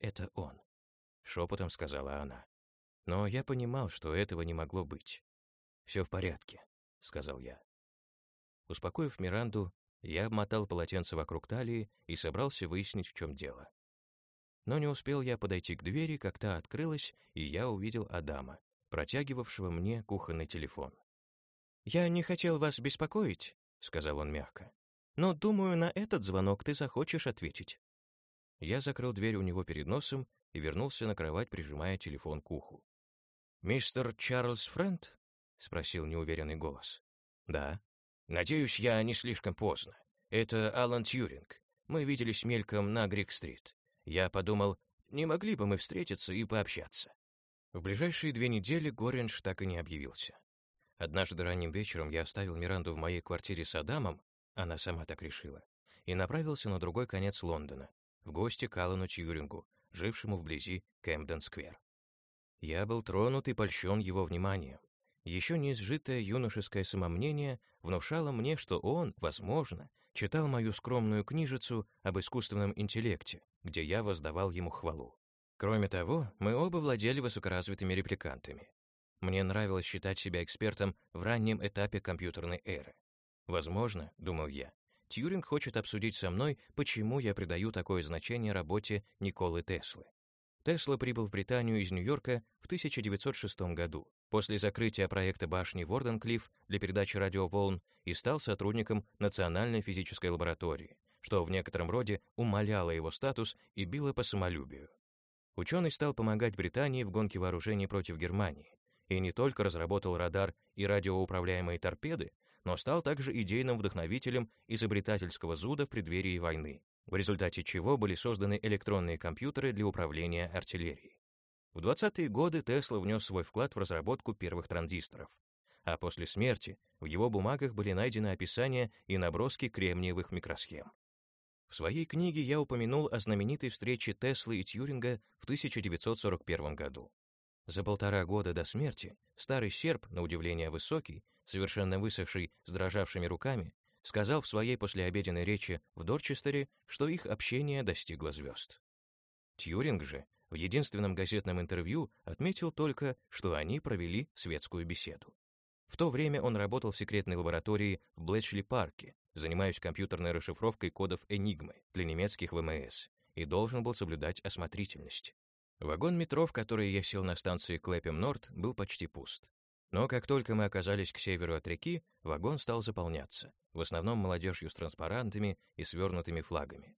«Это он», — шепотом сказала она. Но я понимал, что этого не могло быть. «Все в порядке», — сказал я. Успокоив Миранду, я обмотал полотенце вокруг талии и собрался выяснить, в чем дело. Но не успел я подойти к двери, как та открылась, и я увидел Адама, протягивавшего мне кухонный телефон. «Я не хотел вас беспокоить», — сказал он мягко. «Но, думаю, на этот звонок ты захочешь ответить». Я закрыл дверь у него перед носом и вернулся на кровать, прижимая телефон к уху. «Мистер Чарльз Фрэнд?» — спросил неуверенный голос. «Да», Надеюсь, я не слишком поздно. Это Алан Тьюринг. Мы виделись мельком на Грик-стрит. Я подумал, не могли бы мы встретиться и пообщаться. В ближайшие две недели Горинж так и не объявился. Однажды ранним вечером я оставил Миранду в моей квартире с Адамом, она сама так решила, и направился на другой конец Лондона, в гости к Алану Тьюрингу, жившему вблизи Кэмден-сквер. Я был тронут и польщен его вниманием, еще не изжитое юношеское самомнение внушало мне, что он, возможно, читал мою скромную книжицу об искусственном интеллекте, где я воздавал ему хвалу. Кроме того, мы оба владели высокоразвитыми репликантами. Мне нравилось считать себя экспертом в раннем этапе компьютерной эры. Возможно, думал я, Тьюринг хочет обсудить со мной, почему я придаю такое значение работе Николы Теслы. Тесла прибыл в Британию из Нью-Йорка в 1906 году, после закрытия проекта башни Ворденклифф для передачи радиоволн и стал сотрудником Национальной физической лаборатории, что в некотором роде умаляло его статус и било по самолюбию. Ученый стал помогать Британии в гонке вооружений против Германии и не только разработал радар и радиоуправляемые торпеды, но стал также идейным вдохновителем изобретательского зуда в преддверии войны, в результате чего были созданы электронные компьютеры для управления артиллерией. В 20-е годы Тесла внес свой вклад в разработку первых транзисторов, а после смерти в его бумагах были найдены описания и наброски кремниевых микросхем. В своей книге я упомянул о знаменитой встрече Теслы и Тьюринга в 1941 году. За полтора года до смерти старый серб, на удивление высокий, совершенно высохший, с дрожавшими руками, сказал в своей послеобеденной речи в Дорчестере, что их общение достигло звезд. Тьюринг же в единственном газетном интервью отметил только, что они провели светскую беседу. В то время он работал в секретной лаборатории в Блэчли-парке, занимаясь компьютерной расшифровкой кодов Энигмы для немецких ВМС, и должен был соблюдать осмотрительность. Вагон метро, в который я сел на станции Клэпем-Норд, был почти пуст. Но как только мы оказались к северу от реки, вагон стал заполняться, в основном молодежью с транспарантами и свернутыми флагами.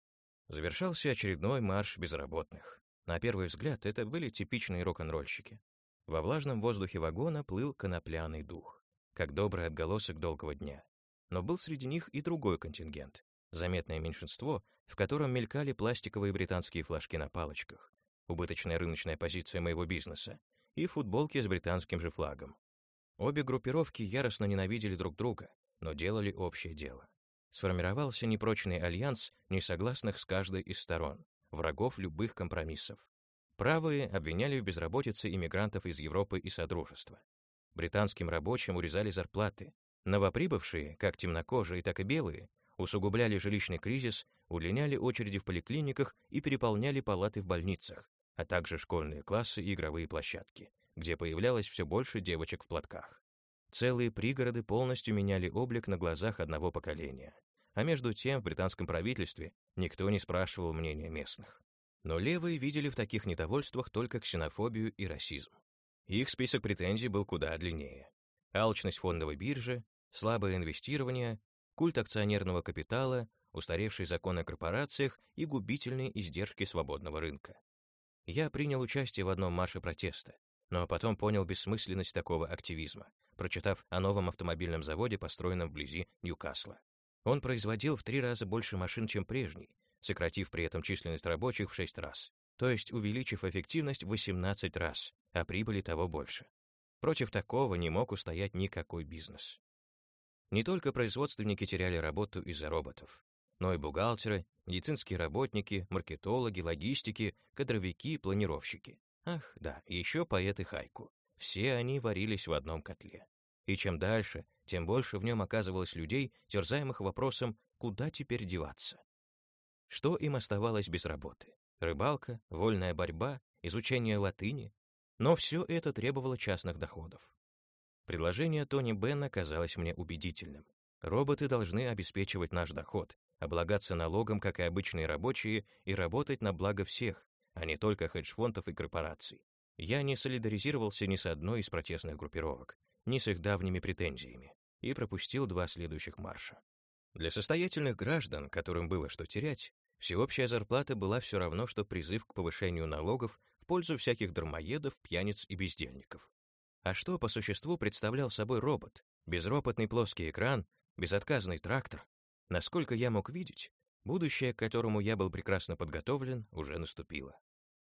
Завершался очередной марш безработных. На первый взгляд, это были типичные рок-н-ролльщики. Во влажном воздухе вагона плыл конопляный дух, как добрый отголосок долгого дня. Но был среди них и другой контингент, заметное меньшинство, в котором мелькали пластиковые британские флажки на палочках, убыточная рыночная позиция моего бизнеса и футболки с британским же флагом. Обе группировки яростно ненавидели друг друга, но делали общее дело. Сформировался непрочный альянс несогласных с каждой из сторон, врагов любых компромиссов. Правые обвиняли в безработице иммигрантов из Европы и Содружества. Британским рабочим урезали зарплаты. Новоприбывшие, как темнокожие, так и белые, усугубляли жилищный кризис, удлиняли очереди в поликлиниках и переполняли палаты в больницах, а также школьные классы и игровые площадки, где появлялось все больше девочек в платках. Целые пригороды полностью меняли облик на глазах одного поколения. А между тем в британском правительстве никто не спрашивал мнения местных. Но левые видели в таких недовольствах только ксенофобию и расизм. Их список претензий был куда длиннее. Алчность фондовой биржи, слабое инвестирование, культ акционерного капитала, устаревшие законы о корпорациях и губительные издержки свободного рынка. Я принял участие в одном марше протеста, но потом понял бессмысленность такого активизма, прочитав о новом автомобильном заводе, построенном вблизи Ньюкасла. Он производил в три раза больше машин, чем прежний, сократив при этом численность рабочих в шесть раз, то есть увеличив эффективность в 18 раз, а прибыли того больше. Против такого не мог устоять никакой бизнес. Не только производственники теряли работу из-за роботов, но и бухгалтеры, медицинские работники, маркетологи, логистики, кадровики, планировщики. Ах, да, еще поэты хайку. Все они варились в одном котле. И чем дальше, тем больше в нем оказывалось людей, терзаемых вопросом, куда теперь деваться. Что им оставалось без работы? Рыбалка, вольная борьба, изучение латыни? Но все это требовало частных доходов. Предложение Тони Бенна казалось мне убедительным. Роботы должны обеспечивать наш доход, облагаться налогом, как и обычные рабочие, и работать на благо всех, а не только хедж-фондов и корпораций. Я не солидаризировался ни с одной из протестных группировок, ни с их давними претензиями, и пропустил два следующих марша. Для состоятельных граждан, которым было что терять, всеобщая зарплата была все равно, что призыв к повышению налогов в пользу всяких дармоедов, пьяниц и бездельников. А что по существу представлял собой робот? Безропотный плоский экран, безотказный трактор. Насколько я мог видеть, будущее, к которому я был прекрасно подготовлен, уже наступило.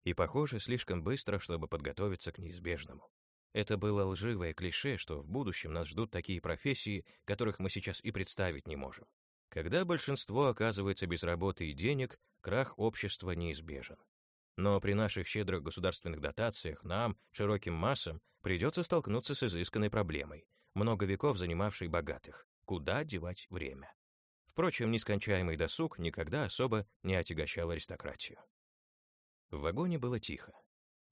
И, похоже, слишком быстро, чтобы подготовиться к неизбежному. Это было лживое клише, что в будущем нас ждут такие профессии, которых мы сейчас и представить не можем. Когда большинство оказывается без работы и денег, крах общества неизбежен. Но при наших щедрых государственных дотациях нам, широким массам, придется столкнуться с изысканной проблемой, много веков занимавшей богатых. Куда девать время? Впрочем, нескончаемый досуг никогда особо не отягощал аристократию. В вагоне было тихо.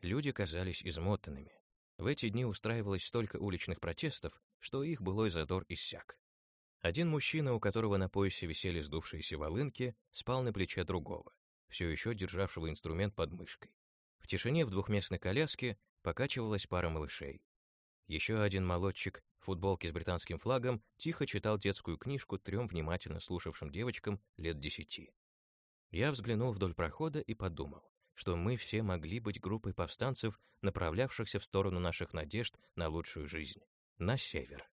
Люди казались измотанными. В эти дни устраивалось столько уличных протестов, что их былой задор иссяк. Один мужчина, у которого на поясе висели сдувшиеся волынки, спал на плече другого, все еще державшего инструмент под мышкой. В тишине в двухместной коляске покачивалась пара малышей. Еще один молодчик в футболке с британским флагом тихо читал детскую книжку трем внимательно слушавшим девочкам лет десяти. Я взглянул вдоль прохода и подумал, что мы все могли быть группой повстанцев, направлявшихся в сторону наших надежд на лучшую жизнь, на север.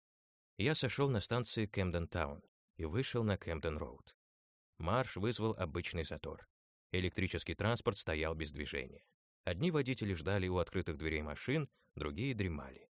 Я сошел на станции Кэмден-таун и вышел на Кэмден-роуд. Марш вызвал обычный затор. Электрический транспорт стоял без движения. Одни водители ждали у открытых дверей машин, другие дремали.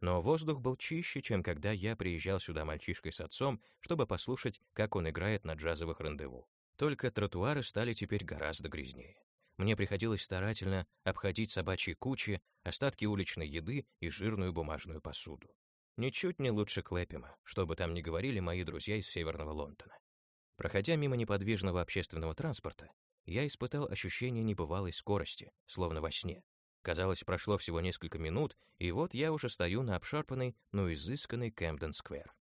Но воздух был чище, чем когда я приезжал сюда мальчишкой с отцом, чтобы послушать, как он играет на джазовых рандеву. Только тротуары стали теперь гораздо грязнее мне приходилось старательно обходить собачьи кучи, остатки уличной еды и жирную бумажную посуду. Ничуть не лучше Клэпима, что бы там ни говорили мои друзья из Северного Лондона. Проходя мимо неподвижного общественного транспорта, я испытал ощущение небывалой скорости, словно во сне. Казалось, прошло всего несколько минут, и вот я уже стою на обшарпанной, но изысканной Кэмден-сквер.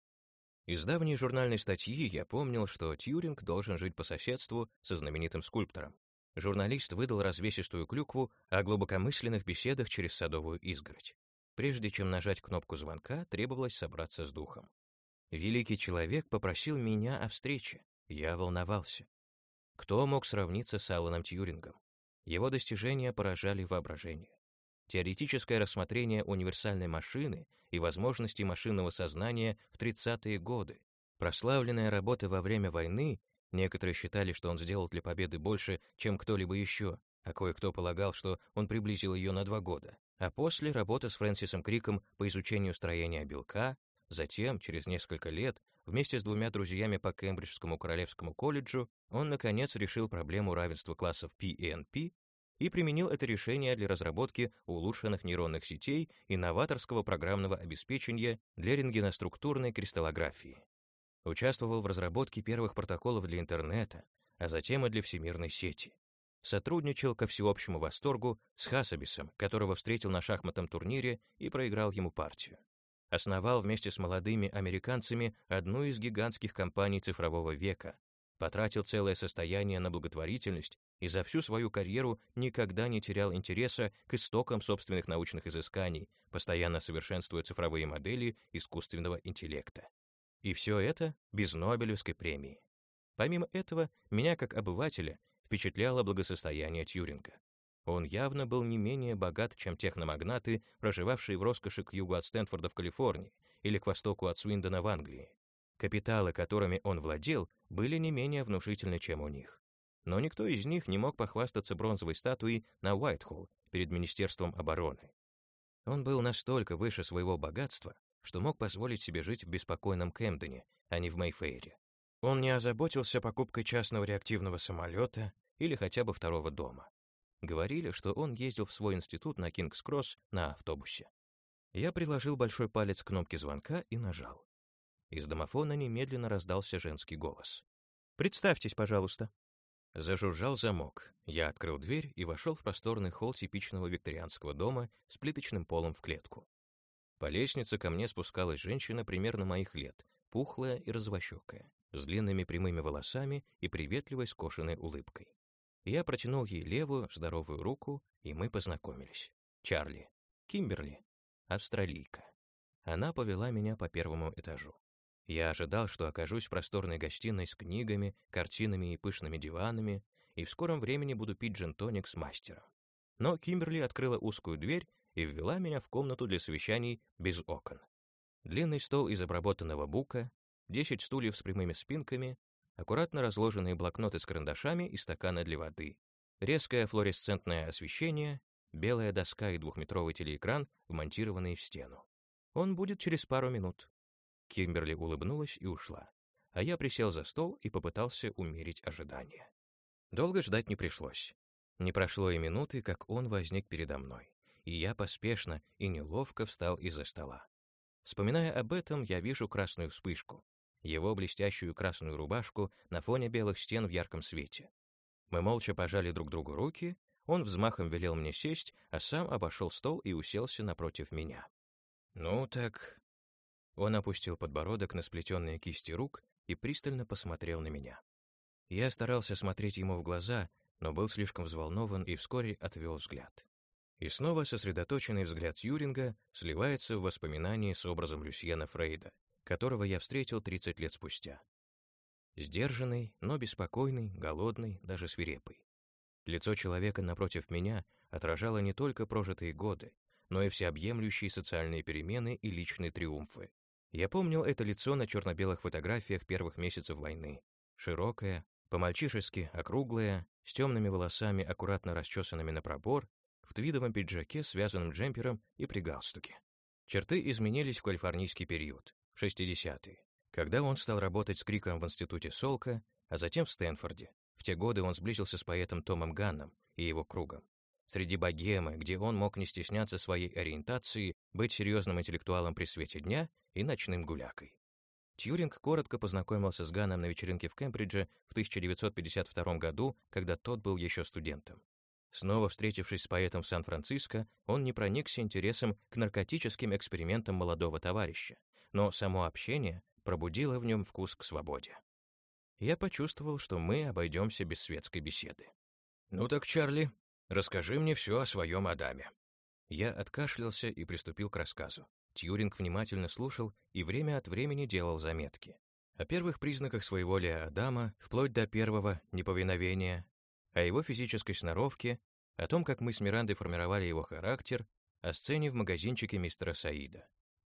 Из давней журнальной статьи я помнил, что Тьюринг должен жить по соседству со знаменитым скульптором, журналист выдал развесистую клюкву о глубокомысленных беседах через садовую изгородь. Прежде чем нажать кнопку звонка, требовалось собраться с духом. Великий человек попросил меня о встрече. Я волновался. Кто мог сравниться с Алланом Тьюрингом? Его достижения поражали воображение. Теоретическое рассмотрение универсальной машины и возможности машинного сознания в 30-е годы, прославленная работа во время войны Некоторые считали, что он сделал для победы больше, чем кто-либо еще, а кое-кто полагал, что он приблизил ее на два года. А после работа с Фрэнсисом Криком по изучению строения белка, затем, через несколько лет, вместе с двумя друзьями по Кембриджскому Королевскому колледжу, он, наконец, решил проблему равенства классов P и NP и применил это решение для разработки улучшенных нейронных сетей и новаторского программного обеспечения для рентгеноструктурной кристаллографии. Участвовал в разработке первых протоколов для интернета, а затем и для всемирной сети. Сотрудничал ко всеобщему восторгу с Хасабисом, которого встретил на шахматном турнире и проиграл ему партию. Основал вместе с молодыми американцами одну из гигантских компаний цифрового века, потратил целое состояние на благотворительность и за всю свою карьеру никогда не терял интереса к истокам собственных научных изысканий, постоянно совершенствуя цифровые модели искусственного интеллекта. И все это без Нобелевской премии. Помимо этого, меня как обывателя впечатляло благосостояние Тьюринга. Он явно был не менее богат, чем техномагнаты, проживавшие в роскоши к югу от Стэнфорда в Калифорнии или к востоку от Суиндона в Англии. Капиталы, которыми он владел, были не менее внушительны, чем у них. Но никто из них не мог похвастаться бронзовой статуей на Уайтхолл перед Министерством обороны. Он был настолько выше своего богатства, что мог позволить себе жить в беспокойном Кэмдене, а не в Мейфейре. Он не озаботился покупкой частного реактивного самолета или хотя бы второго дома. Говорили, что он ездил в свой институт на Кингс-Кросс на автобусе. Я приложил большой палец к кнопке звонка и нажал. Из домофона немедленно раздался женский голос. «Представьтесь, пожалуйста». Зажужжал замок. Я открыл дверь и вошел в просторный холл типичного викторианского дома с плиточным полом в клетку. По лестнице ко мне спускалась женщина примерно моих лет, пухлая и развощекая, с длинными прямыми волосами и приветливой скошенной улыбкой. Я протянул ей левую, здоровую руку, и мы познакомились. Чарли, Кимберли, австралийка. Она повела меня по первому этажу. Я ожидал, что окажусь в просторной гостиной с книгами, картинами и пышными диванами, и в скором времени буду пить джин-тоник с мастером. Но Кимберли открыла узкую дверь и ввела меня в комнату для совещаний без окон. Длинный стол из обработанного бука, 10 стульев с прямыми спинками, аккуратно разложенные блокноты с карандашами и стаканы для воды, резкое флуоресцентное освещение, белая доска и двухметровый телеэкран, вмонтированные в стену. Он будет через пару минут. Кимберли улыбнулась и ушла, а я присел за стол и попытался умерить ожидания. Долго ждать не пришлось. Не прошло и минуты, как он возник передо мной и я поспешно и неловко встал из-за стола. Вспоминая об этом, я вижу красную вспышку, его блестящую красную рубашку на фоне белых стен в ярком свете. Мы молча пожали друг другу руки, он взмахом велел мне сесть, а сам обошел стол и уселся напротив меня. «Ну так...» Он опустил подбородок на сплетенные кисти рук и пристально посмотрел на меня. Я старался смотреть ему в глаза, но был слишком взволнован и вскоре отвел взгляд. И снова сосредоточенный взгляд Юринга сливается в воспоминании с образом Люсьена Фрейда, которого я встретил 30 лет спустя. Сдержанный, но беспокойный, голодный, даже свирепый. Лицо человека напротив меня отражало не только прожитые годы, но и всеобъемлющие социальные перемены и личные триумфы. Я помнил это лицо на черно-белых фотографиях первых месяцев войны. Широкое, по-мальчишески округлое, с темными волосами, аккуратно расчесанными на пробор, в твидовом пиджаке, связанном джемпером и при галстуке. Черты изменились в калифорнийский период, в 60-е, когда он стал работать с Криком в институте Солка, а затем в Стэнфорде. В те годы он сблизился с поэтом Томом Ганном и его кругом. Среди богемы, где он мог не стесняться своей ориентации, быть серьезным интеллектуалом при свете дня и ночным гулякой. Тьюринг коротко познакомился с Ганном на вечеринке в Кембридже в 1952 году, когда тот был еще студентом. Снова встретившись с поэтом в Сан-Франциско, он не проникся интересом к наркотическим экспериментам молодого товарища, но само общение пробудило в нем вкус к свободе. Я почувствовал, что мы обойдемся без светской беседы. «Ну так, Чарли, расскажи мне все о своем Адаме». Я откашлялся и приступил к рассказу. Тьюринг внимательно слушал и время от времени делал заметки. О первых признаках своего Леа Адама, вплоть до первого неповиновения, о его физической сноровке, о том, как мы с Мирандой формировали его характер, о сцене в магазинчике мистера Саида.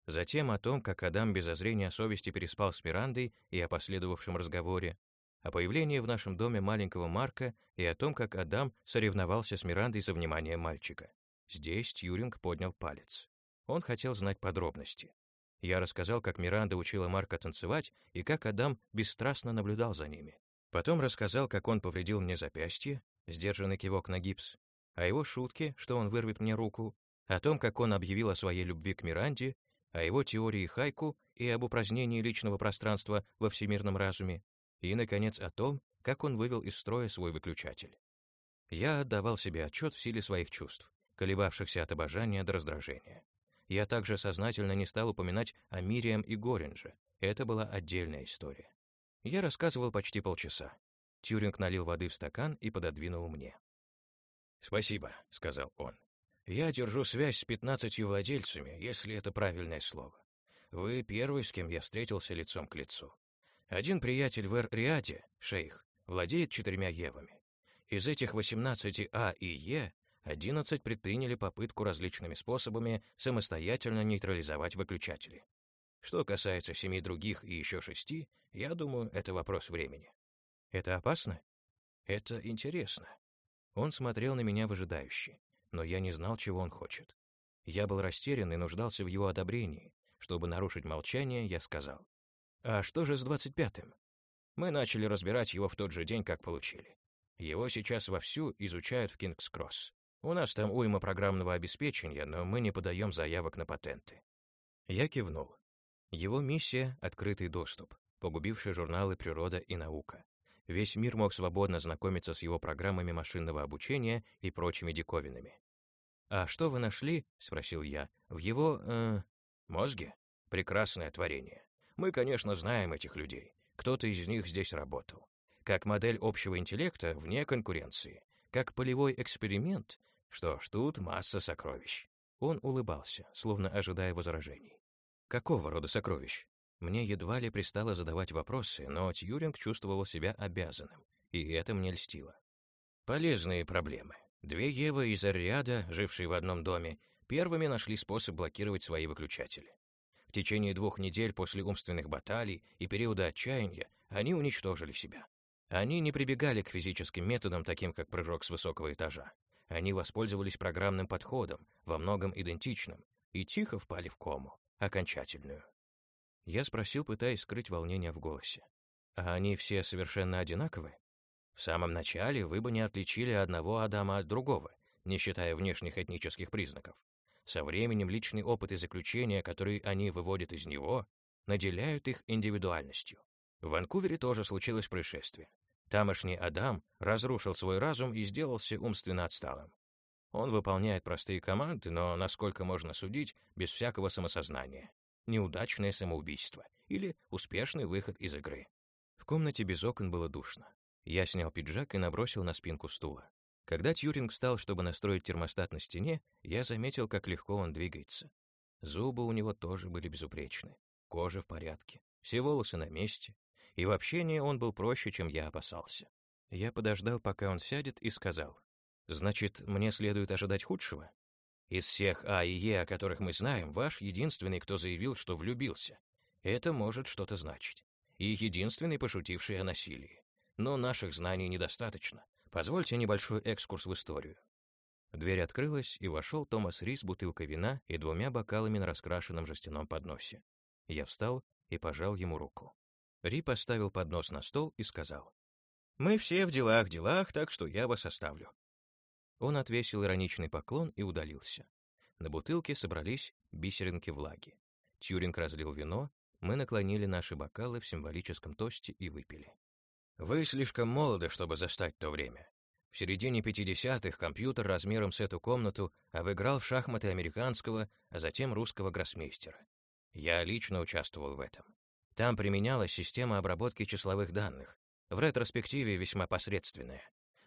Затем о том, как Адам без озрения совести переспал с Мирандой и о последовавшем разговоре, о появлении в нашем доме маленького Марка и о том, как Адам соревновался с Мирандой за внимание мальчика. Здесь Тьюринг поднял палец. Он хотел знать подробности. Я рассказал, как Миранда учила Марка танцевать и как Адам бесстрастно наблюдал за ними. Потом рассказал, как он повредил мне запястье, сдержанный кивок на гипс, о его шутке, что он вырвет мне руку, о том, как он объявил о своей любви к Миранде, о его теории хайку и об упразднении личного пространства во всемирном разуме, и, наконец, о том, как он вывел из строя свой выключатель. Я отдавал себе отчет в силе своих чувств, колебавшихся от обожания до раздражения. Я также сознательно не стал упоминать о Мириам и Горинже. Это была отдельная история. Я рассказывал почти полчаса. Тьюринг налил воды в стакан и пододвинул мне. «Спасибо», — сказал он. «Я держу связь с пятнадцатью владельцами, если это правильное слово. Вы первый, с кем я встретился лицом к лицу. Один приятель в Эр-Риаде, шейх, владеет четырьмя Евами. Из этих 18 А и Е 11 предприняли попытку различными способами самостоятельно нейтрализовать выключатели. Что касается семи других и еще шести, я думаю, это вопрос времени. Это опасно? Это интересно. Он смотрел на меня выжидающе, но я не знал, чего он хочет. Я был растерян и нуждался в его одобрении. Чтобы нарушить молчание, я сказал. «А что же с двадцать пятым?» Мы начали разбирать его в тот же день, как получили. Его сейчас вовсю изучают в Кингс-Кросс. У нас там уйма программного обеспечения, но мы не подаем заявок на патенты. Я кивнул. Его миссия — открытый доступ, погубивший журналы «Природа» и «Наука». Весь мир мог свободно знакомиться с его программами машинного обучения и прочими диковинами. «А что вы нашли?» — спросил я. «В его... Э, мозге? Прекрасное творение. Мы, конечно, знаем этих людей. Кто-то из них здесь работал как модель общего интеллекта вне конкуренции, как полевой эксперимент. Что ж, тут масса сокровищ. Он улыбался, словно ожидая возражений. Какого рода сокровищ? Мне едва ли пристало задавать вопросы, но Тьюринг чувствовал себя обязанным, и это мне льстило. Полезные проблемы. Две Евы из Ариада, жившие в одном доме, первыми нашли способ блокировать свои выключатели. В течение двух недель после умственных баталий и периода отчаяния они уничтожили себя. Они не прибегали к физическим методам, таким как прыжок с высокого этажа. Они воспользовались программным подходом, во многом идентичным, и тихо впали в кому, окончательную. Я спросил, пытаясь скрыть волнение в голосе. «А они все совершенно одинаковы?» «В самом начале вы бы не отличили одного Адама от другого, не считая внешних этнических признаков. Со временем личный опыт и заключения, которые они выводят из него, наделяют их индивидуальностью. В Ванкувере тоже случилось происшествие. Тамошний Адам разрушил свой разум и сделался умственно отсталым. Он выполняет простые команды, но, насколько можно судить, без всякого самосознания. Неудачное самоубийство или успешный выход из игры. В комнате без окон было душно. Я снял пиджак и набросил на спинку стула. Когда Тьюринг встал, чтобы настроить термостат на стене, я заметил, как легко он двигается. Зубы у него тоже были безупречны, кожа в порядке, все волосы на месте, и в общении он был проще, чем я опасался. Я подождал, пока он сядет, и сказал, «Значит, мне следует ожидать худшего? Из всех А и Е, о которых мы знаем, ваш единственный, кто заявил, что влюбился. Это может что-то значить. И единственный, пошутивший о насилии. Но наших знаний недостаточно. Позвольте небольшой экскурс в историю». Дверь открылась, и вошел Томас Рис с бутылкой вина и двумя бокалами на раскрашенном жестяном подносе. Я встал и пожал ему руку. Ри поставил поднос на стол и сказал. «Мы все в делах-делах, так что я вас оставлю». Он отвесил ироничный поклон и удалился. На бутылке собрались бисеринки влаги. Тьюринг разлил вино, мы наклонили наши бокалы в символическом тосте и выпили. «Вы слишком молоды, чтобы застать то время. В середине 50-х компьютер размером с эту комнату обыграл в шахматы американского, а затем русского гроссмейстера. Я лично участвовал в этом. Там применялась система обработки числовых данных, в ретроспективе весьма посредственная.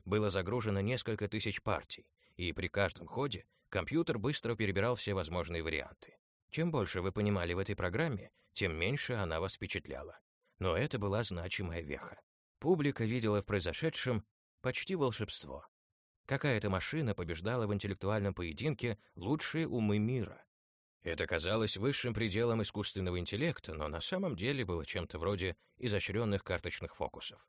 Было загружено несколько тысяч партий, и при каждом ходе компьютер быстро перебирал все возможные варианты. Чем больше вы понимали в этой программе, тем меньше она вас впечатляла. Но это была значимая веха. Публика видела в произошедшем почти волшебство. Какая-то машина побеждала в интеллектуальном поединке лучшие умы мира. Это казалось высшим пределом искусственного интеллекта, но на самом деле было чем-то вроде изощренных карточных фокусов.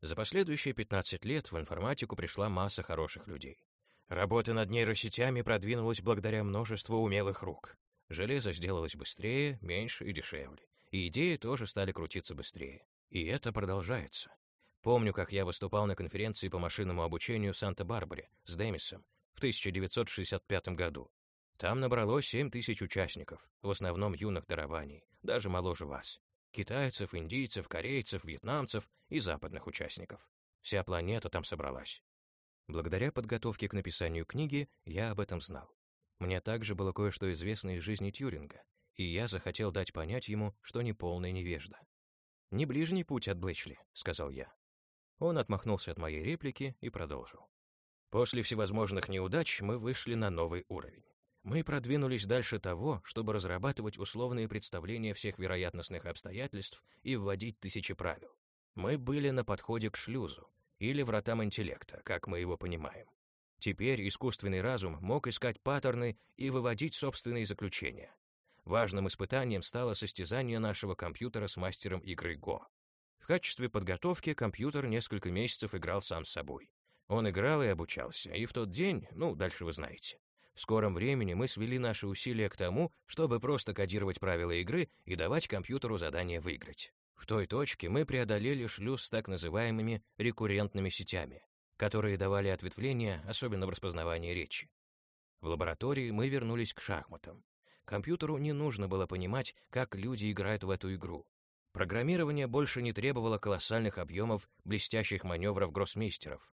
За последующие 15 лет в информатику пришла масса хороших людей. Работа над нейросетями продвинулась благодаря множеству умелых рук. Железо сделалось быстрее, меньше и дешевле. И идеи тоже стали крутиться быстрее. И это продолжается. Помню, как я выступал на конференции по машинному обучению в Санта-Барбаре с Демисом в 1965 году. Там набралось 7 тысяч участников, в основном юных дарований, даже моложе вас. Китайцев, индийцев, корейцев, вьетнамцев и западных участников. Вся планета там собралась. Благодаря подготовке к написанию книги я об этом знал. Мне также было кое-что известно из жизни Тьюринга, и я захотел дать понять ему, что не полный невежда. «Не ближний путь от Блэчли», — сказал я. Он отмахнулся от моей реплики и продолжил. После всевозможных неудач мы вышли на новый уровень. Мы продвинулись дальше того, чтобы разрабатывать условные представления всех вероятностных обстоятельств и вводить тысячи правил. Мы были на подходе к шлюзу, или вратам интеллекта, как мы его понимаем. Теперь искусственный разум мог искать паттерны и выводить собственные заключения. Важным испытанием стало состязание нашего компьютера с мастером игры Го. В качестве подготовки компьютер несколько месяцев играл сам с собой. Он играл и обучался, и в тот день, ну, дальше вы знаете. В скором времени мы свели наши усилия к тому, чтобы просто кодировать правила игры и давать компьютеру задание выиграть. В той точке мы преодолели шлюз с так называемыми рекуррентными сетями, которые давали ответвления, особенно в распознавании речи. В лаборатории мы вернулись к шахматам. Компьютеру не нужно было понимать, как люди играют в эту игру. Программирование больше не требовало колоссальных объемов блестящих маневров гроссмейстеров.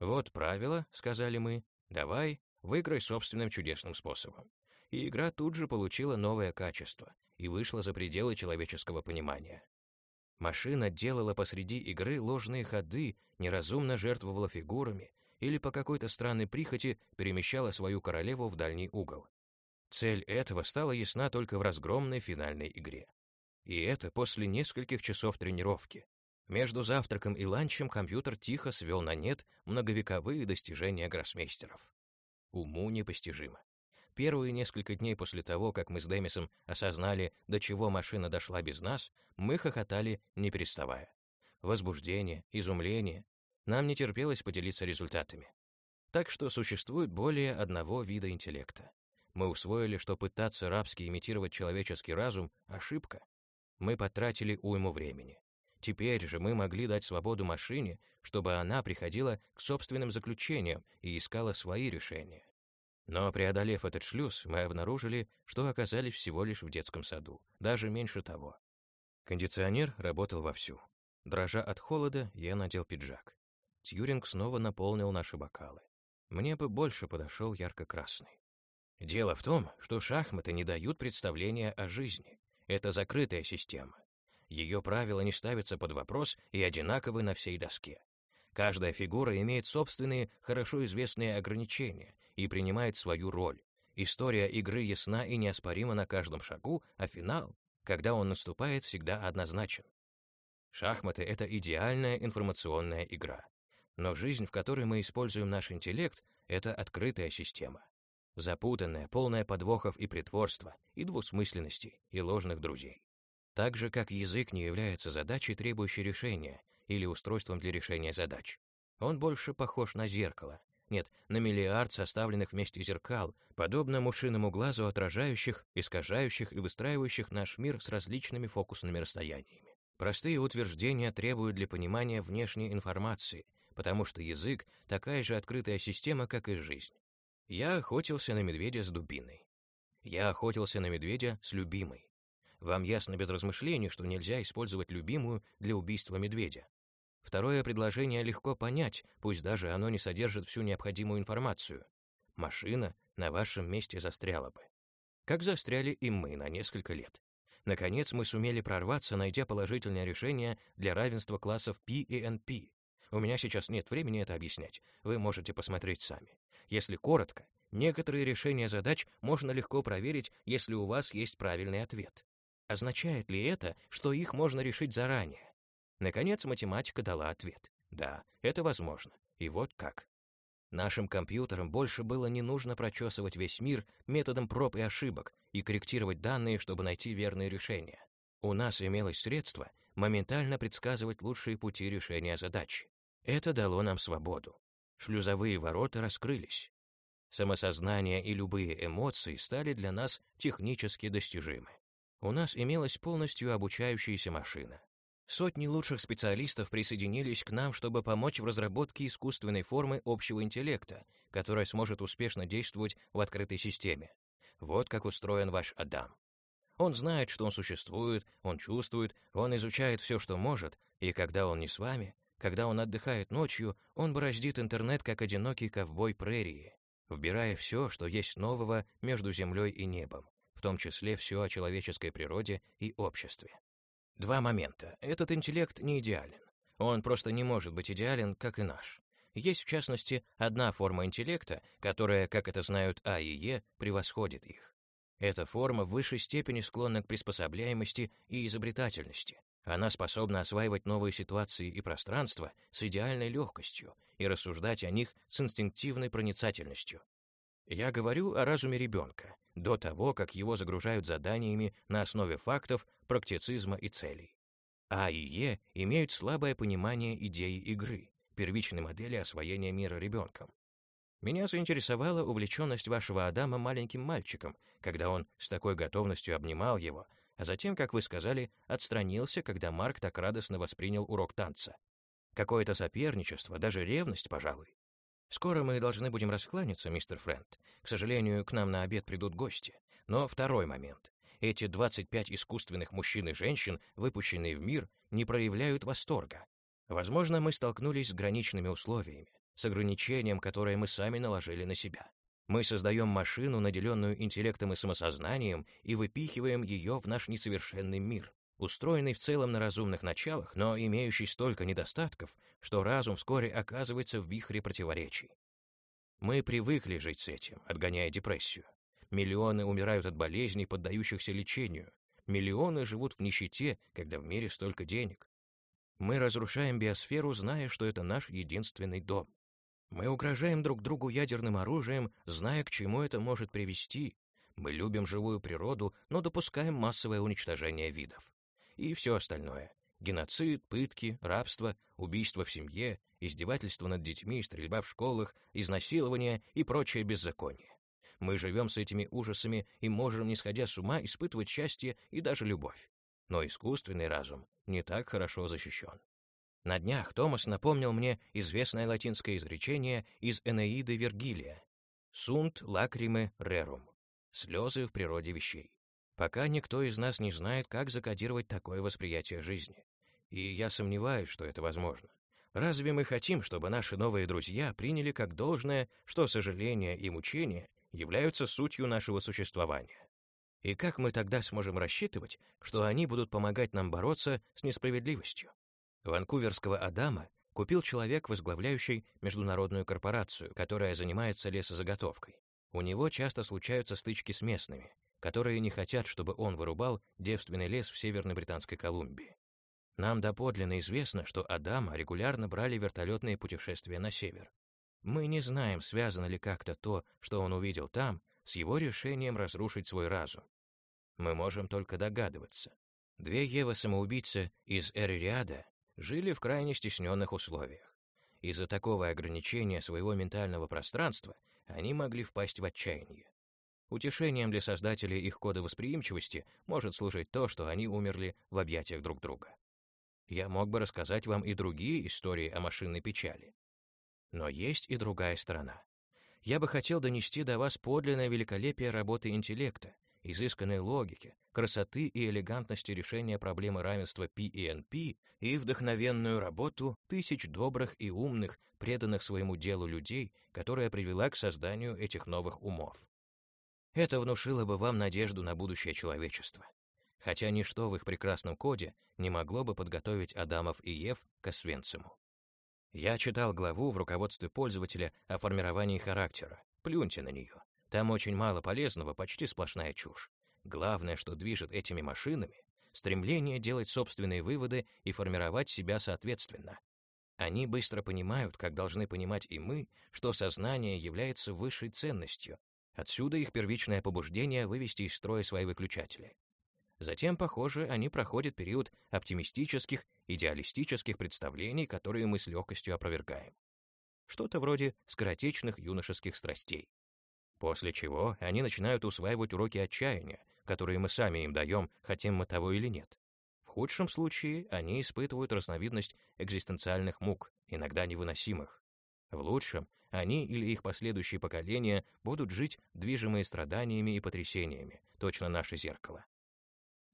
«Вот правило», — сказали мы, — «давай, выиграй собственным чудесным способом». И игра тут же получила новое качество и вышла за пределы человеческого понимания. Машина делала посреди игры ложные ходы, неразумно жертвовала фигурами или по какой-то странной прихоти перемещала свою королеву в дальний угол. Цель этого стала ясна только в разгромной финальной игре. И это после нескольких часов тренировки. Между завтраком и ланчем компьютер тихо свел на нет многовековые достижения гроссмейстеров. Уму непостижимо. Первые несколько дней после того, как мы с Демисом осознали, до чего машина дошла без нас, мы хохотали, не переставая. Возбуждение, изумление. Нам не терпелось поделиться результатами. Так что существует более одного вида интеллекта. Мы усвоили, что пытаться рабски имитировать человеческий разум — ошибка. Мы потратили уйму времени. Теперь же мы могли дать свободу машине, чтобы она приходила к собственным заключениям и искала свои решения. Но преодолев этот шлюз, мы обнаружили, что оказались всего лишь в детском саду, даже меньше того. Кондиционер работал вовсю. Дрожа от холода, я надел пиджак. Тьюринг снова наполнил наши бокалы. Мне бы больше подошел ярко-красный. Дело в том, что шахматы не дают представления о жизни. Это закрытая система. Ее правила не ставятся под вопрос и одинаковы на всей доске. Каждая фигура имеет собственные, хорошо известные ограничения, и принимает свою роль. История игры ясна и неоспорима на каждом шагу, а финал, когда он наступает, всегда однозначен. Шахматы — это идеальная информационная игра. Но жизнь, в которой мы используем наш интеллект, — это открытая система. Запутанная, полная подвохов и притворства, и двусмысленностей, и ложных друзей. Так же, как язык не является задачей, требующей решения, или устройством для решения задач. Он больше похож на зеркало, нет, на миллиард составленных вместе зеркал, подобно мушиному глазу отражающих, искажающих и выстраивающих наш мир с различными фокусными расстояниями. Простые утверждения требуют для понимания внешней информации, потому что язык — такая же открытая система, как и жизнь. Я охотился на медведя с дубиной. Я охотился на медведя с любимой. Вам ясно без размышлений, что нельзя использовать любимую для убийства медведя. Второе предложение легко понять, пусть даже оно не содержит всю необходимую информацию. Машина на вашем месте застряла бы. Как застряли и мы на несколько лет. Наконец мы сумели прорваться, найдя положительное решение для равенства классов P и NP. У меня сейчас нет времени это объяснять, вы можете посмотреть сами. Если коротко, некоторые решения задач можно легко проверить, если у вас есть правильный ответ. Означает ли это, что их можно решить заранее? Наконец математика дала ответ. Да, это возможно. И вот как. Нашим компьютерам больше было не нужно прочесывать весь мир методом проб и ошибок и корректировать данные, чтобы найти верные решения. У нас имелось средство моментально предсказывать лучшие пути решения задачи. Это дало нам свободу. Шлюзовые ворота раскрылись. Самосознание и любые эмоции стали для нас технически достижимы. У нас имелась полностью обучающаяся машина. Сотни лучших специалистов присоединились к нам, чтобы помочь в разработке искусственной формы общего интеллекта, которая сможет успешно действовать в открытой системе. Вот как устроен ваш Адам. Он знает, что он существует, он чувствует, он изучает все, что может, и когда он не с вами, когда он отдыхает ночью, он бороздит интернет, как одинокий ковбой прерии, вбирая все, что есть нового между землей и небом, в том числе все о человеческой природе и обществе. Два момента. Этот интеллект не идеален. Он просто не может быть идеален, как и наш. Есть, в частности, одна форма интеллекта, которая, как это знают А и Е, превосходит их. Эта форма в высшей степени склонна к приспособляемости и изобретательности. Она способна осваивать новые ситуации и пространства с идеальной легкостью и рассуждать о них с инстинктивной проницательностью. Я говорю о разуме ребенка, до того, как его загружают заданиями на основе фактов, практицизма и целей. А и Е имеют слабое понимание идеи игры, первичной модели освоения мира ребенком. Меня заинтересовала увлеченность вашего Адама маленьким мальчиком, когда он с такой готовностью обнимал его, а затем, как вы сказали, отстранился, когда Марк так радостно воспринял урок танца. Какое-то соперничество, даже ревность, пожалуй. Скоро мы должны будем раскланяться, мистер Фрэнд. К сожалению, к нам на обед придут гости. Но второй момент. Эти 25 искусственных мужчин и женщин, выпущенные в мир, не проявляют восторга. Возможно, мы столкнулись с граничными условиями, с ограничением, которое мы сами наложили на себя. Мы создаем машину, наделенную интеллектом и самосознанием, и выпихиваем ее в наш несовершенный мир устроенный в целом на разумных началах, но имеющий столько недостатков, что разум вскоре оказывается в вихре противоречий. Мы привыкли жить с этим, отгоняя депрессию. Миллионы умирают от болезней, поддающихся лечению. Миллионы живут в нищете, когда в мире столько денег. Мы разрушаем биосферу, зная, что это наш единственный дом. Мы угрожаем друг другу ядерным оружием, зная, к чему это может привести. Мы любим живую природу, но допускаем массовое уничтожение видов и все остальное. Геноцид, пытки, рабство, убийство в семье, издевательство над детьми, стрельба в школах, изнасилование и прочее беззаконие. Мы живем с этими ужасами и можем, не сходя с ума, испытывать счастье и даже любовь. Но искусственный разум не так хорошо защищен. На днях Томас напомнил мне известное латинское изречение из Энеиды Вергилия «Sunt lacrime rerum» — «слезы в природе вещей». Пока никто из нас не знает, как закодировать такое восприятие жизни. И я сомневаюсь, что это возможно. Разве мы хотим, чтобы наши новые друзья приняли как должное, что сожаление и мучение являются сутью нашего существования? И как мы тогда сможем рассчитывать, что они будут помогать нам бороться с несправедливостью? Ванкуверского Адама купил человек, возглавляющий международную корпорацию, которая занимается лесозаготовкой. У него часто случаются стычки с местными, которые не хотят, чтобы он вырубал девственный лес в Северной Британской Колумбии. Нам доподлинно известно, что Адама регулярно брали вертолетные путешествия на север. Мы не знаем, связано ли как-то то, что он увидел там, с его решением разрушить свой разум. Мы можем только догадываться. Две Евы-самоубийцы из Эририада жили в крайне стесненных условиях. Из-за такого ограничения своего ментального пространства они могли впасть в отчаяние. Утешением для создателей их кода восприимчивости может служить то, что они умерли в объятиях друг друга. Я мог бы рассказать вам и другие истории о машинной печали. Но есть и другая сторона. Я бы хотел донести до вас подлинное великолепие работы интеллекта, изысканной логики, красоты и элегантности решения проблемы равенства P и NP и вдохновенную работу тысяч добрых и умных, преданных своему делу людей, которая привела к созданию этих новых умов. Это внушило бы вам надежду на будущее человечества. Хотя ничто в их прекрасном коде не могло бы подготовить Адамов и Ев к Освенциму. Я читал главу в руководстве пользователя о формировании характера. Плюньте на нее. Там очень мало полезного, почти сплошная чушь. Главное, что движет этими машинами, стремление делать собственные выводы и формировать себя соответственно. Они быстро понимают, как должны понимать и мы, что сознание является высшей ценностью, Отсюда их первичное побуждение вывести из строя свои выключатели. Затем, похоже, они проходят период оптимистических, идеалистических представлений, которые мы с легкостью опровергаем. Что-то вроде скоротечных юношеских страстей. После чего они начинают усваивать уроки отчаяния, которые мы сами им даем, хотим мы того или нет. В худшем случае они испытывают разновидность экзистенциальных мук, иногда невыносимых. В лучшем они или их последующие поколения будут жить, движимые страданиями и потрясениями, точно наше зеркало.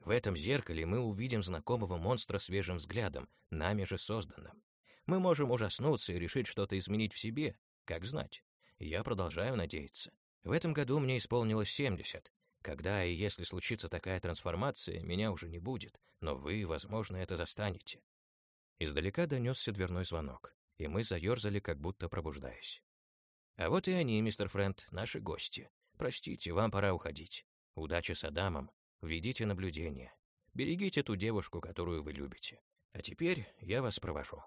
В этом зеркале мы увидим знакомого монстра свежим взглядом, нами же созданным. Мы можем ужаснуться и решить что-то изменить в себе, как знать. Я продолжаю надеяться. В этом году мне исполнилось 70. Когда и если случится такая трансформация, меня уже не будет, но вы, возможно, это застанете. Издалека донесся дверной звонок, и мы заерзали, как будто пробуждаясь. А вот и они, мистер Фрэнд, наши гости. Простите, вам пора уходить. Удачи с Адамом. Ведите наблюдение. Берегите ту девушку, которую вы любите. А теперь я вас провожу.